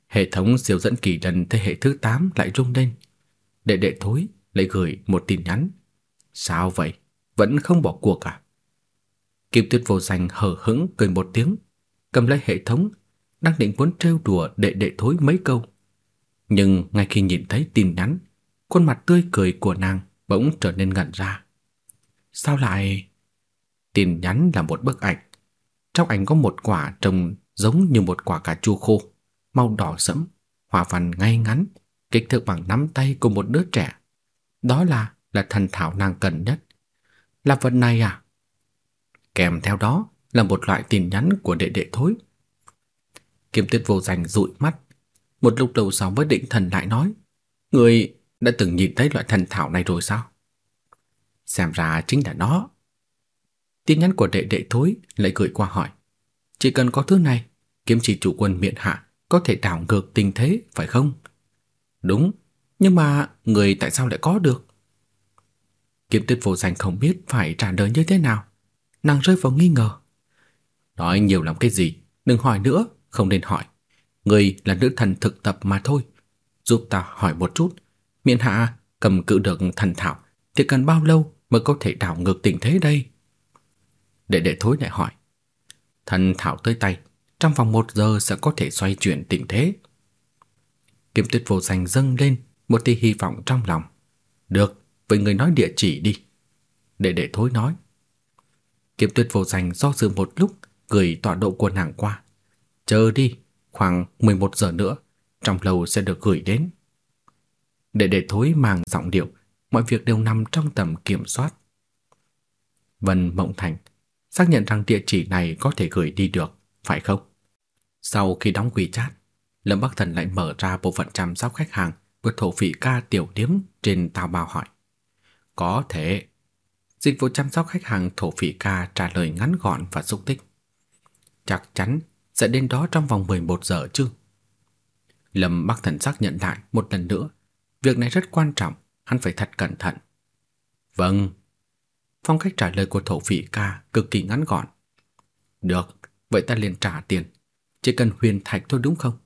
Hệ thống siêu dẫn kỳ lần thế hệ thứ 8 lại rung lên. Đệ đệ thối lại gửi một tin nhắn. Sao vậy? Vẫn không bỏ cuộc à? Kim Tuyết vô danh hờ hững cười một tiếng, cầm lấy hệ thống, đang định muốn trêu đùa đệ đệ thối mấy câu. Nhưng ngay khi nhìn thấy tin nhắn, khuôn mặt tươi cười của nàng bỗng trở nên ngẩn ra. Sao lại... Tin nhắn là một bức ảnh. Trong ảnh có một quả trông giống như một quả cà chua khô, màu đỏ sẫm, hoa văn ngay ngắn, kích thước bằng nắm tay của một đứa trẻ. Đó là là thần thảo nàng cần nhất. Là vật này à? Kèm theo đó là một loại tin nhắn của đệ đệ thối. Kiếm Tuyết vô danh dụi mắt, một lúc lâu sau mới định thần lại nói, người đã từng nhìn thấy loại thần thảo này rồi sao? Xem ra chính là nó. Tin nhắn của đệ đệ thối lại gửi qua hỏi, chỉ cần có thứ này, kiếm chỉ chủ quân miện hạ có thể đảo ngược tình thế, phải không? Đúng, nhưng mà người tại sao lại có được? Kiếm tuyết vô danh không biết phải trả lời như thế nào. Nàng rơi vào nghi ngờ. Nói nhiều lắm cái gì, đừng hỏi nữa, không nên hỏi. Người là nữ thần thực tập mà thôi. Giúp ta hỏi một chút, miện hạ cầm cự được thần thảo thì cần bao lâu mới có thể đảo ngược tình thế đây? Đệ đệ thối lại hỏi. Thần thảo tới tay, trong vòng một giờ sẽ có thể xoay chuyển tình thế. Kiếm tuyết vô danh dâng lên một tia hy vọng trong lòng. Được, vậy người nói địa chỉ đi. Để để thối nói. Kiếm tuyết vô danh do dự một lúc gửi tọa độ của nàng qua. Chờ đi, khoảng 11 giờ nữa, trong lầu sẽ được gửi đến. Để để thối mang giọng điệu, mọi việc đều nằm trong tầm kiểm soát. Vân Mộng Thành xác nhận rằng địa chỉ này có thể gửi đi được, phải không? Sau khi đóng WeChat, Lâm Bắc Thần lại mở ra bộ phận chăm sóc khách hàng của thổ phỉ ca tiểu điếm trên tàu bao hỏi. Có thể. Dịch vụ chăm sóc khách hàng thổ phỉ ca trả lời ngắn gọn và xúc tích. Chắc chắn sẽ đến đó trong vòng 11 giờ chứ. Lâm Bắc Thần xác nhận lại một lần nữa. Việc này rất quan trọng, hắn phải thật cẩn thận. Vâng. Phong cách trả lời của thổ phỉ ca cực kỳ ngắn gọn. Được, vậy ta liền trả tiền. Chỉ cần huyền thạch thôi đúng không?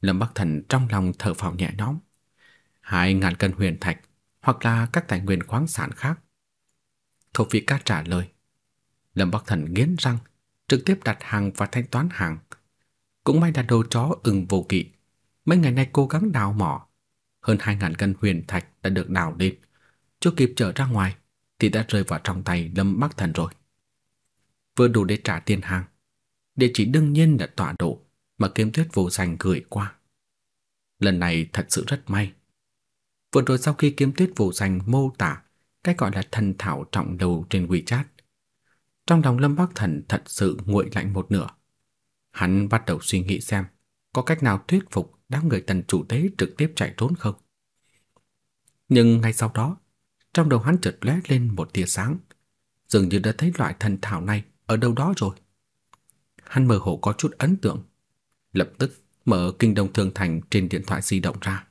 Lâm Bắc Thần trong lòng thở phào nhẹ nhõm. Hai ngàn cân huyền thạch hoặc là các tài nguyên khoáng sản khác. Thổ vị ca trả lời. Lâm Bắc Thần nghiến răng, trực tiếp đặt hàng và thanh toán hàng. Cũng may là đồ chó ưng vô kỵ. Mấy ngày nay cố gắng đào mỏ. Hơn hai ngàn cân huyền thạch đã được đào lên. Chưa kịp trở ra ngoài thì đã rơi vào trong tay Lâm Bắc Thần rồi. Vừa đủ để trả tiền hàng. Địa chỉ đương nhiên là tọa độ mà kiếm tuyết vô danh gửi qua. Lần này thật sự rất may. Vừa rồi sau khi kiếm tuyết vô danh mô tả cái gọi là thần thảo trọng đầu trên WeChat, trong lòng Lâm Bắc Thần thật sự nguội lạnh một nửa. Hắn bắt đầu suy nghĩ xem có cách nào thuyết phục đám người tần chủ tế trực tiếp chạy trốn không. Nhưng ngay sau đó, trong đầu hắn chợt lóe lên một tia sáng, dường như đã thấy loại thần thảo này ở đâu đó rồi. Hắn mơ hồ có chút ấn tượng, lập tức mở Kinh Đông Thương Thành trên điện thoại di động ra.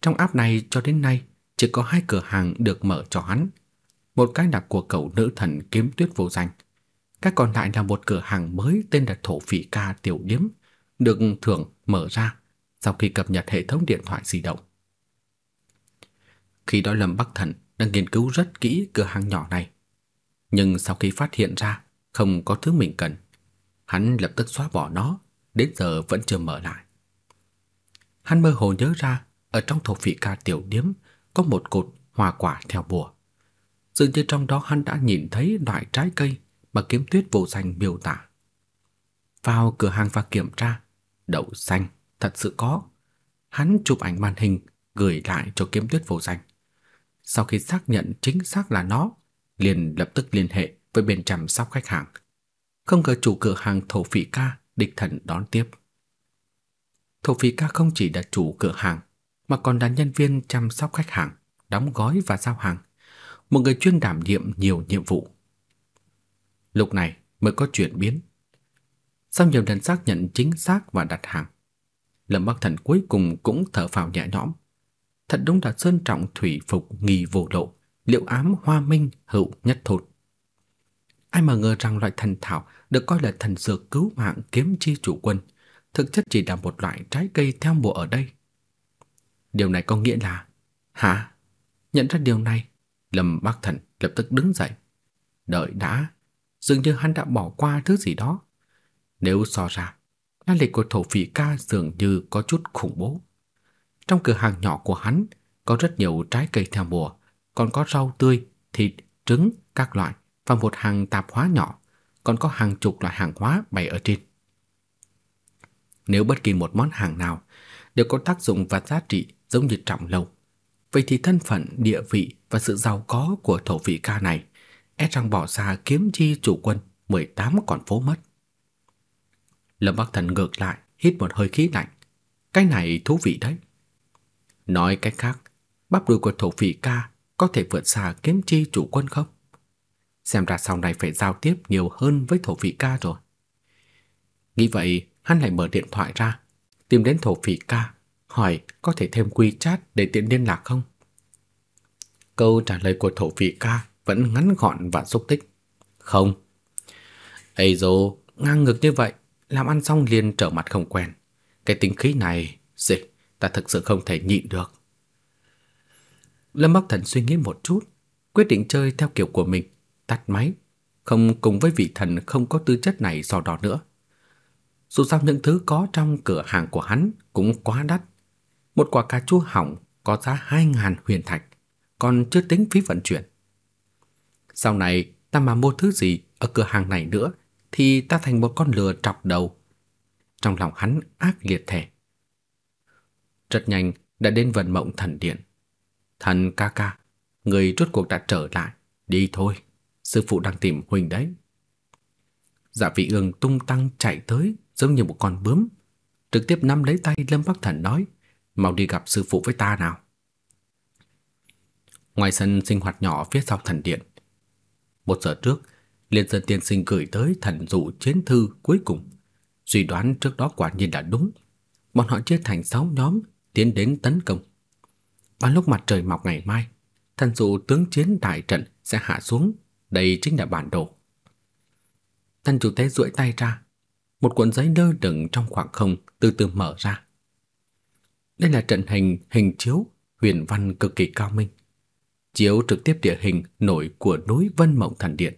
Trong app này cho đến nay chỉ có hai cửa hàng được mở cho hắn. Một cái là của cậu nữ thần kiếm tuyết vô danh. các còn lại là một cửa hàng mới tên là Thổ Phỉ Ca Tiểu Điếm, được thưởng mở ra sau khi cập nhật hệ thống điện thoại di động. Khi đó Lâm Bắc Thần đang nghiên cứu rất kỹ cửa hàng nhỏ này. Nhưng sau khi phát hiện ra không có thứ mình cần, hắn lập tức xóa bỏ nó, đến giờ vẫn chưa mở lại. Hắn mơ hồ nhớ ra, ở trong thổ phỉ ca tiểu điếm có một cột hoa quả theo bùa. Dường như trong đó hắn đã nhìn thấy loại trái cây mà kiếm tuyết vô danh miêu tả. Vào cửa hàng và kiểm tra, đậu xanh thật sự có. Hắn chụp ảnh màn hình gửi lại cho kiếm tuyết vô danh. Sau khi xác nhận chính xác là nó, liền lập tức liên hệ với bên chăm sóc khách hàng. Không ngờ chủ cửa hàng thổ phỉ ca địch thần đón tiếp. Thổ phỉ ca không chỉ là chủ cửa hàng, mà còn là nhân viên chăm sóc khách hàng, đóng gói và giao hàng, một người chuyên đảm nhiệm nhiều nhiệm vụ. Lúc này mới có chuyển biến. Sau nhiều lần xác nhận chính xác và đặt hàng, Lâm Bắc Thần cuối cùng cũng thở phào nhẹ nhõm. Thật đúng là sơn trọng thủy phục nghi vô độ, liệu ám hoa minh hữu nhất thột. Ai mà ngờ rằng loại thần thảo được coi là thần dược cứu mạng kiếm chi chủ quân, thực chất chỉ là một loại trái cây theo mùa ở đây. Điều này có nghĩa là Hả? Nhận ra điều này, Lâm Bắc Thần lập tức đứng dậy. Đợi đã, dường như hắn đã bỏ qua thứ gì đó. Nếu so ra, la lịch của thổ phỉ ca dường như có chút khủng bố. Trong cửa hàng nhỏ của hắn có rất nhiều trái cây theo mùa, còn có rau tươi, thịt, trứng, các loại và một hàng tạp hóa nhỏ, còn có hàng chục loại hàng hóa bày ở trên. Nếu bất kỳ một món hàng nào đều có tác dụng và giá trị giống như trọng lầu, vậy thì thân phận, địa vị và sự giàu có của thổ vị ca này e rằng bỏ xa kiếm chi chủ quân 18 con phố mất. Lâm Bắc Thần ngược lại, hít một hơi khí lạnh. Cái này thú vị đấy. Nói cách khác, bắp đùi của thổ phỉ ca có thể vượt xa kiếm chi chủ quân không? Xem ra sau này phải giao tiếp nhiều hơn với thổ phỉ ca rồi. Nghĩ vậy, hắn lại mở điện thoại ra, tìm đến thổ phỉ ca, hỏi có thể thêm quy chat để tiện liên lạc không? Câu trả lời của thổ phỉ ca vẫn ngắn gọn và xúc tích. Không. Ây dô, ngang ngược như vậy, làm ăn xong liền trở mặt không quen. Cái tính khí này, gì, ta thực sự không thể nhịn được. Lâm Bắc Thần suy nghĩ một chút, quyết định chơi theo kiểu của mình, tắt máy, không cùng với vị thần không có tư chất này so đo nữa. Dù sao những thứ có trong cửa hàng của hắn cũng quá đắt. Một quả cà chua hỏng có giá 2.000 huyền thạch, còn chưa tính phí vận chuyển. Sau này ta mà mua thứ gì ở cửa hàng này nữa thì ta thành một con lừa trọc đầu. Trong lòng hắn ác liệt thề Rất nhanh đã đến vận mộng thần điện. Thần ca ca, người rốt cuộc đã trở lại. Đi thôi, sư phụ đang tìm huynh đấy. Dạ vị ương tung tăng chạy tới giống như một con bướm, trực tiếp nắm lấy tay Lâm Bắc Thần nói, mau đi gặp sư phụ với ta nào. Ngoài sân sinh hoạt nhỏ phía sau thần điện, một giờ trước, Liên Dân Tiên Sinh gửi tới thần dụ chiến thư cuối cùng. Suy đoán trước đó quả nhiên là đúng. Bọn họ chia thành 6 nhóm tiến đến tấn công. Vào lúc mặt trời mọc ngày mai, thần dụ tướng chiến đại trận sẽ hạ xuống. Đây chính là bản đồ. Thần chủ tế duỗi tay ra, một cuộn giấy lơ lửng trong khoảng không từ từ mở ra. Đây là trận hình hình chiếu huyền văn cực kỳ cao minh chiếu trực tiếp địa hình nổi của núi Vân Mộng Thần Điện.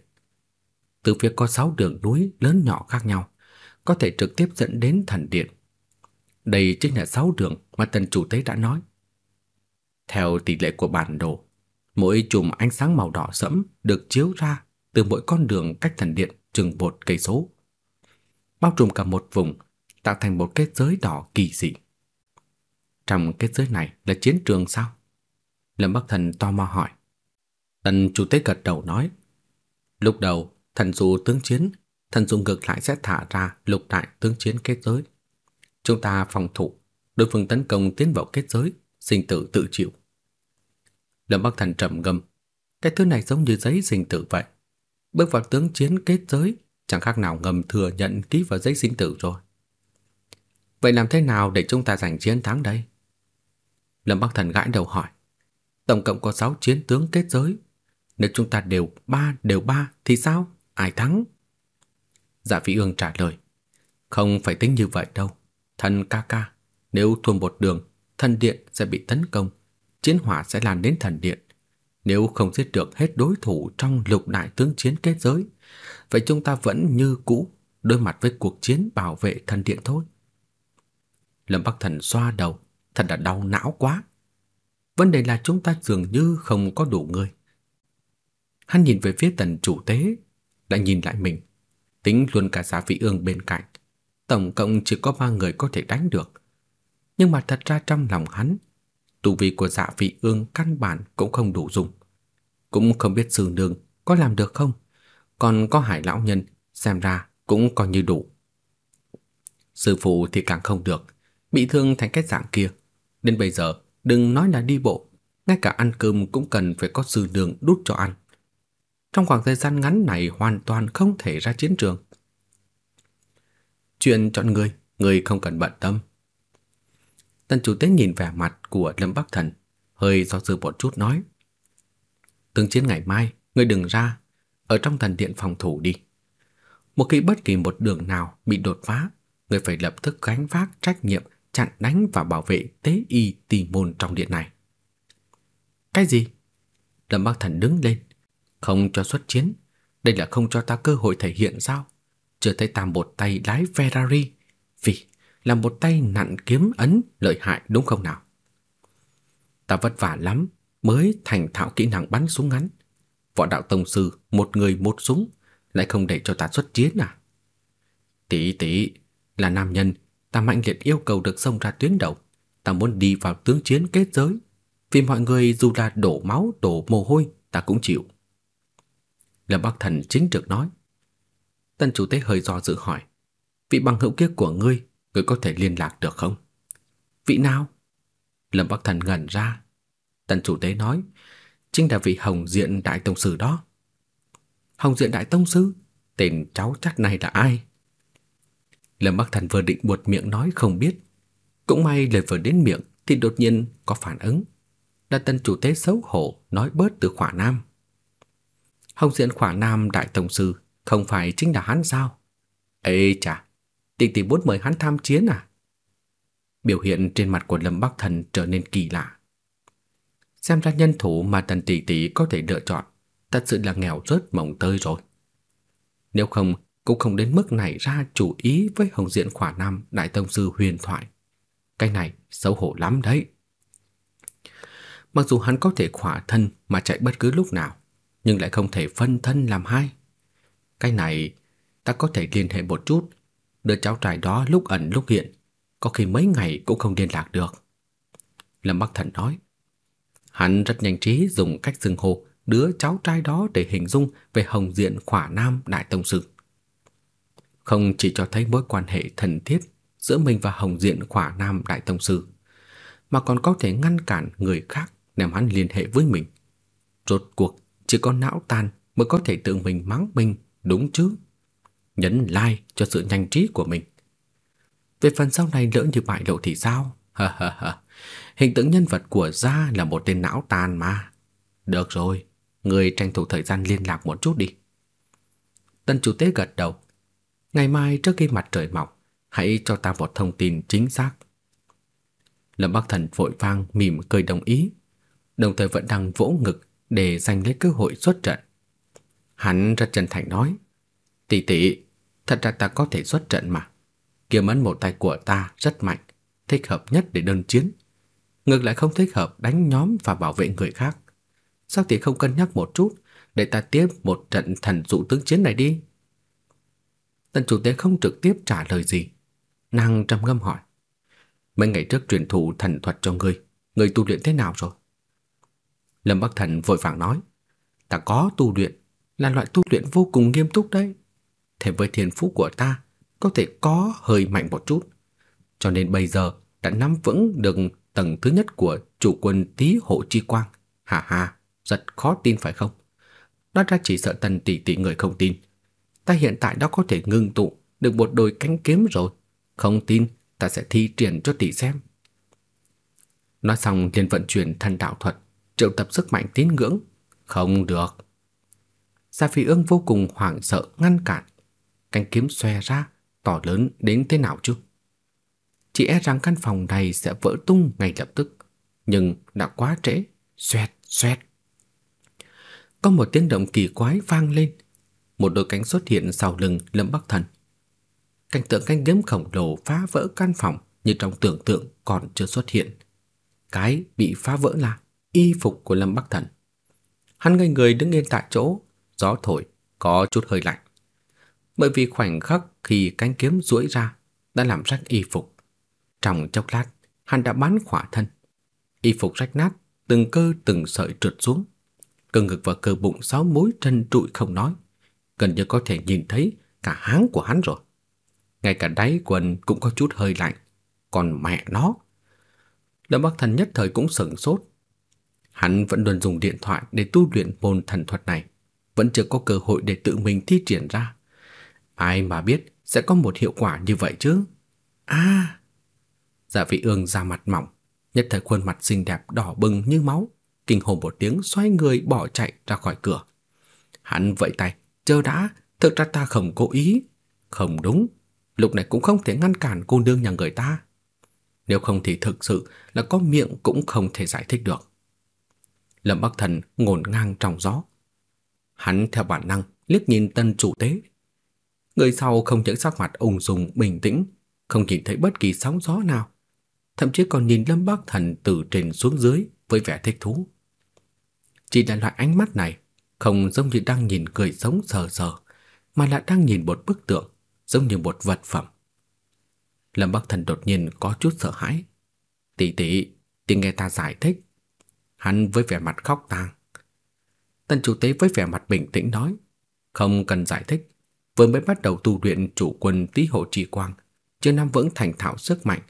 Từ phía có 6 đường núi lớn nhỏ khác nhau, có thể trực tiếp dẫn đến thần điện. Đây chính là 6 đường mà tần chủ tế đã nói. Theo tỷ lệ của bản đồ, mỗi chùm ánh sáng màu đỏ sẫm được chiếu ra từ mỗi con đường cách thần điện chừng một cây số, bao trùm cả một vùng, tạo thành một kết giới đỏ kỳ dị. Trong kết giới này là chiến trường sao? Lâm Bắc Thần to mò hỏi. Tần chủ tế gật đầu nói. Lúc đầu, thần dù tướng chiến, thần dùng ngược lại sẽ thả ra lục đại tướng chiến kết giới. Chúng ta phòng thủ, đối phương tấn công tiến vào kết giới, sinh tử tự chịu. Lâm Bắc Thần trầm ngâm, cái thứ này giống như giấy sinh tử vậy. Bước vào tướng chiến kết giới, chẳng khác nào ngầm thừa nhận ký vào giấy sinh tử rồi. Vậy làm thế nào để chúng ta giành chiến thắng đây? Lâm Bắc Thần gãi đầu hỏi. Tổng cộng có 6 chiến tướng kết giới. Nếu chúng ta đều ba đều ba thì sao? Ai thắng? Dạ Vĩ Ương trả lời. Không phải tính như vậy đâu. Thần ca ca, nếu thua một đường, thần điện sẽ bị tấn công, chiến hỏa sẽ lan đến thần điện. Nếu không giết được hết đối thủ trong lục đại tướng chiến kết giới, vậy chúng ta vẫn như cũ đối mặt với cuộc chiến bảo vệ thần điện thôi. Lâm Bắc Thần xoa đầu, thật là đau não quá. Vấn đề là chúng ta dường như không có đủ người. Hắn nhìn về phía tần chủ tế, lại nhìn lại mình, tính luôn cả giá vị ương bên cạnh. Tổng cộng chỉ có ba người có thể đánh được. Nhưng mà thật ra trong lòng hắn, tu vi của dạ vị ương căn bản cũng không đủ dùng. Cũng không biết sư nương có làm được không, còn có hải lão nhân xem ra cũng coi như đủ. Sư phụ thì càng không được, bị thương thành cái dạng kia. Đến bây giờ Đừng nói là đi bộ, ngay cả ăn cơm cũng cần phải có sư đường đút cho ăn. Trong khoảng thời gian ngắn này hoàn toàn không thể ra chiến trường. Chuyện chọn người, người không cần bận tâm. Tần chủ tế nhìn vẻ mặt của Lâm Bắc Thần, hơi do dự một chút nói. Tương chiến ngày mai, người đừng ra, ở trong thần điện phòng thủ đi. Một khi bất kỳ một đường nào bị đột phá, người phải lập tức gánh vác trách nhiệm chặn đánh và bảo vệ tế y tỳ môn trong điện này. Cái gì? Lâm Bắc Thần đứng lên, không cho xuất chiến, đây là không cho ta cơ hội thể hiện sao? Chưa thấy ta một tay lái Ferrari, vì là một tay nặn kiếm ấn lợi hại đúng không nào? Ta vất vả lắm mới thành thạo kỹ năng bắn súng ngắn. Võ đạo tông sư một người một súng, lại không để cho ta xuất chiến à? Tỷ tỷ, là nam nhân, ta mạnh liệt yêu cầu được xông ra tuyến đầu, ta muốn đi vào tướng chiến kết giới, vì mọi người dù là đổ máu, đổ mồ hôi, ta cũng chịu. Lâm Bắc Thần chính trực nói. Tân chủ tế hơi do dự hỏi, vị bằng hữu kia của ngươi, người có thể liên lạc được không? Vị nào? Lâm Bắc Thần ngẩn ra. tần chủ tế nói, chính là vị Hồng Diện Đại Tông Sư đó. Hồng Diện Đại Tông Sư? Tên cháu chắc này là ai? Lâm Bắc Thần vừa định buột miệng nói không biết. Cũng may lời vừa đến miệng thì đột nhiên có phản ứng. Là tần chủ tế xấu hổ nói bớt từ khỏa nam. Hồng Diện khỏa nam đại tông sư không phải chính là hắn sao? Ê chà, tỷ tỷ muốn mời hắn tham chiến à? Biểu hiện trên mặt của Lâm Bắc Thần trở nên kỳ lạ. Xem ra nhân thủ mà tần tỷ tỷ có thể lựa chọn thật sự là nghèo rớt mồng tơi rồi. Nếu không, cũng không đến mức này ra chủ ý với Hồng Diện Khỏa Nam Đại Tông Sư huyền thoại. Cái này xấu hổ lắm đấy. Mặc dù hắn có thể khỏa thân mà chạy bất cứ lúc nào, nhưng lại không thể phân thân làm hai. Cái này ta có thể liên hệ một chút, đứa cháu trai đó lúc ẩn lúc hiện, có khi mấy ngày cũng không liên lạc được. Lâm Bắc Thần nói. Hắn rất nhanh trí dùng cách xưng hô đứa cháu trai đó để hình dung về Hồng Diện Khỏa Nam Đại Tông Sư không chỉ cho thấy mối quan hệ thân thiết giữa mình và Hồng Diện Khỏa Nam Đại Tông Sư, mà còn có thể ngăn cản người khác đem hắn liên hệ với mình. Rốt cuộc, chỉ có não tan mới có thể tự mình mắng mình, đúng chứ? Nhấn like cho sự nhanh trí của mình. Về phần sau này lỡ như bại lộ thì sao? Ha ha ha. Hình tượng nhân vật của gia là một tên não tàn mà. Được rồi, người tranh thủ thời gian liên lạc một chút đi. Tân chủ tế gật đầu, Ngày mai trước khi mặt trời mọc, hãy cho ta một thông tin chính xác. Lâm Bắc Thần vội vang mỉm cười đồng ý, đồng thời vẫn đang vỗ ngực để giành lấy cơ hội xuất trận. Hắn rất chân thành nói, tỷ tỷ, thật ra ta có thể xuất trận mà. Kiếm ấn một tay của ta rất mạnh, thích hợp nhất để đơn chiến. Ngược lại không thích hợp đánh nhóm và bảo vệ người khác. Sao tỷ không cân nhắc một chút để ta tiếp một trận thần dụ tướng chiến này đi? Tần chủ tế không trực tiếp trả lời gì. Nàng trầm ngâm hỏi. Mấy ngày trước truyền thụ thần thuật cho ngươi, ngươi tu luyện thế nào rồi? Lâm Bắc Thần vội vàng nói. Ta có tu luyện, là loại tu luyện vô cùng nghiêm túc đấy. Thêm với thiên phú của ta, có thể có hơi mạnh một chút. Cho nên bây giờ đã nắm vững được tầng thứ nhất của chủ quân tí hộ chi quang. Hà hà, rất khó tin phải không? Đó ra chỉ sợ tần tỷ tỷ người không tin ta hiện tại đã có thể ngưng tụ được một đôi cánh kiếm rồi. Không tin, ta sẽ thi triển cho tỷ xem. Nói xong liền vận chuyển thần đạo thuật, triệu tập sức mạnh tín ngưỡng. Không được. Gia Phi Ương vô cùng hoảng sợ ngăn cản. Cánh kiếm xòe ra, tỏ lớn đến thế nào chứ? Chỉ e rằng căn phòng này sẽ vỡ tung ngay lập tức. Nhưng đã quá trễ. Xoẹt, xoẹt. Có một tiếng động kỳ quái vang lên một đôi cánh xuất hiện sau lưng Lâm Bắc Thần. Cảnh tượng cánh kiếm khổng lồ phá vỡ căn phòng như trong tưởng tượng còn chưa xuất hiện. Cái bị phá vỡ là y phục của Lâm Bắc Thần. Hắn ngây người đứng yên tại chỗ, gió thổi, có chút hơi lạnh. Bởi vì khoảnh khắc khi cánh kiếm duỗi ra đã làm rách y phục. Trong chốc lát, hắn đã bắn khỏa thân. Y phục rách nát, từng cơ từng sợi trượt xuống. Cơ ngực và cơ bụng sáu mối trần trụi không nói gần như có thể nhìn thấy cả háng của hắn rồi. Ngay cả đáy quần cũng có chút hơi lạnh, còn mẹ nó. Lâm Bắc Thần nhất thời cũng sửng sốt. Hắn vẫn luôn dùng điện thoại để tu luyện môn thần thuật này, vẫn chưa có cơ hội để tự mình thi triển ra. Ai mà biết sẽ có một hiệu quả như vậy chứ? À! Dạ vị ương ra mặt mỏng, nhất thời khuôn mặt xinh đẹp đỏ bừng như máu, kinh hồn một tiếng xoay người bỏ chạy ra khỏi cửa. Hắn vẫy tay, chờ đã, thực ra ta không cố ý. Không đúng, lúc này cũng không thể ngăn cản cô nương nhà người ta. Nếu không thì thực sự là có miệng cũng không thể giải thích được. Lâm Bắc Thần ngổn ngang trong gió. Hắn theo bản năng liếc nhìn tân chủ tế. Người sau không những sắc mặt ung dung bình tĩnh, không nhìn thấy bất kỳ sóng gió nào, thậm chí còn nhìn Lâm Bắc Thần từ trên xuống dưới với vẻ thích thú. Chỉ là loại ánh mắt này không giống như đang nhìn người sống sờ sờ, mà là đang nhìn một bức tượng, giống như một vật phẩm. Lâm Bắc Thần đột nhiên có chút sợ hãi. Tỷ tỷ, tỷ nghe ta giải thích. Hắn với vẻ mặt khóc tang. Tân chủ tế với vẻ mặt bình tĩnh nói, không cần giải thích, vừa mới bắt đầu tu luyện chủ quân tí hộ trì quang, chưa năm vững thành thạo sức mạnh,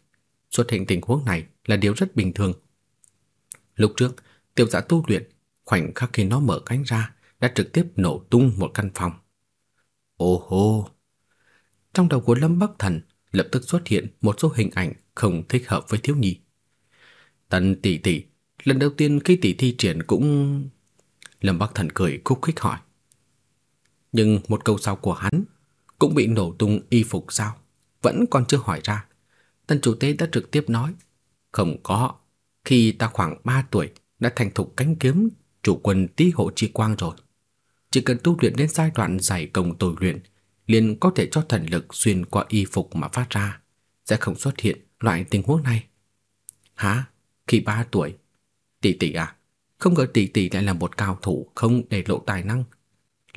xuất hiện tình huống này là điều rất bình thường. Lúc trước, tiểu giả tu luyện, khoảnh khắc khi nó mở cánh ra, đã trực tiếp nổ tung một căn phòng. Ô hô! Trong đầu của Lâm Bắc Thần lập tức xuất hiện một số hình ảnh không thích hợp với thiếu nhi. Tần tỷ tỷ, lần đầu tiên khi tỷ thi triển cũng... Lâm Bắc Thần cười khúc khích hỏi. Nhưng một câu sau của hắn cũng bị nổ tung y phục sao? Vẫn còn chưa hỏi ra. tân chủ tế đã trực tiếp nói. Không có, khi ta khoảng 3 tuổi đã thành thục cánh kiếm chủ quân tí hộ chi quang rồi. Chỉ cần tu luyện đến giai đoạn giải công tồi luyện, liền có thể cho thần lực xuyên qua y phục mà phát ra, sẽ không xuất hiện loại tình huống này. Hả? Khi 3 tuổi? Tỷ tỷ à? Không ngờ tỷ tỷ lại là một cao thủ không để lộ tài năng.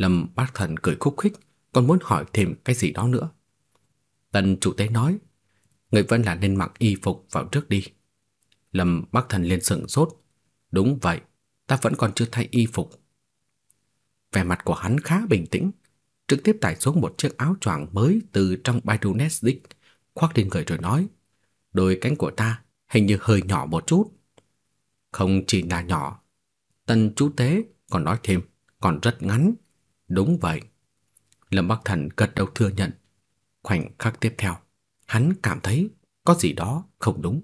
Lâm Bác Thần cười khúc khích, còn muốn hỏi thêm cái gì đó nữa. Tần chủ tế nói, người vẫn là nên mặc y phục vào trước đi. Lâm Bác Thần liền sững sốt. Đúng vậy, ta vẫn còn chưa thay y phục. Vẻ mặt của hắn khá bình tĩnh, trực tiếp tải xuống một chiếc áo choàng mới từ trong Baidu Netflix, khoác lên người rồi nói, đôi cánh của ta hình như hơi nhỏ một chút. Không chỉ là nhỏ, tần chú tế còn nói thêm, còn rất ngắn. Đúng vậy. Lâm Bắc Thần gật đầu thừa nhận. Khoảnh khắc tiếp theo, hắn cảm thấy có gì đó không đúng.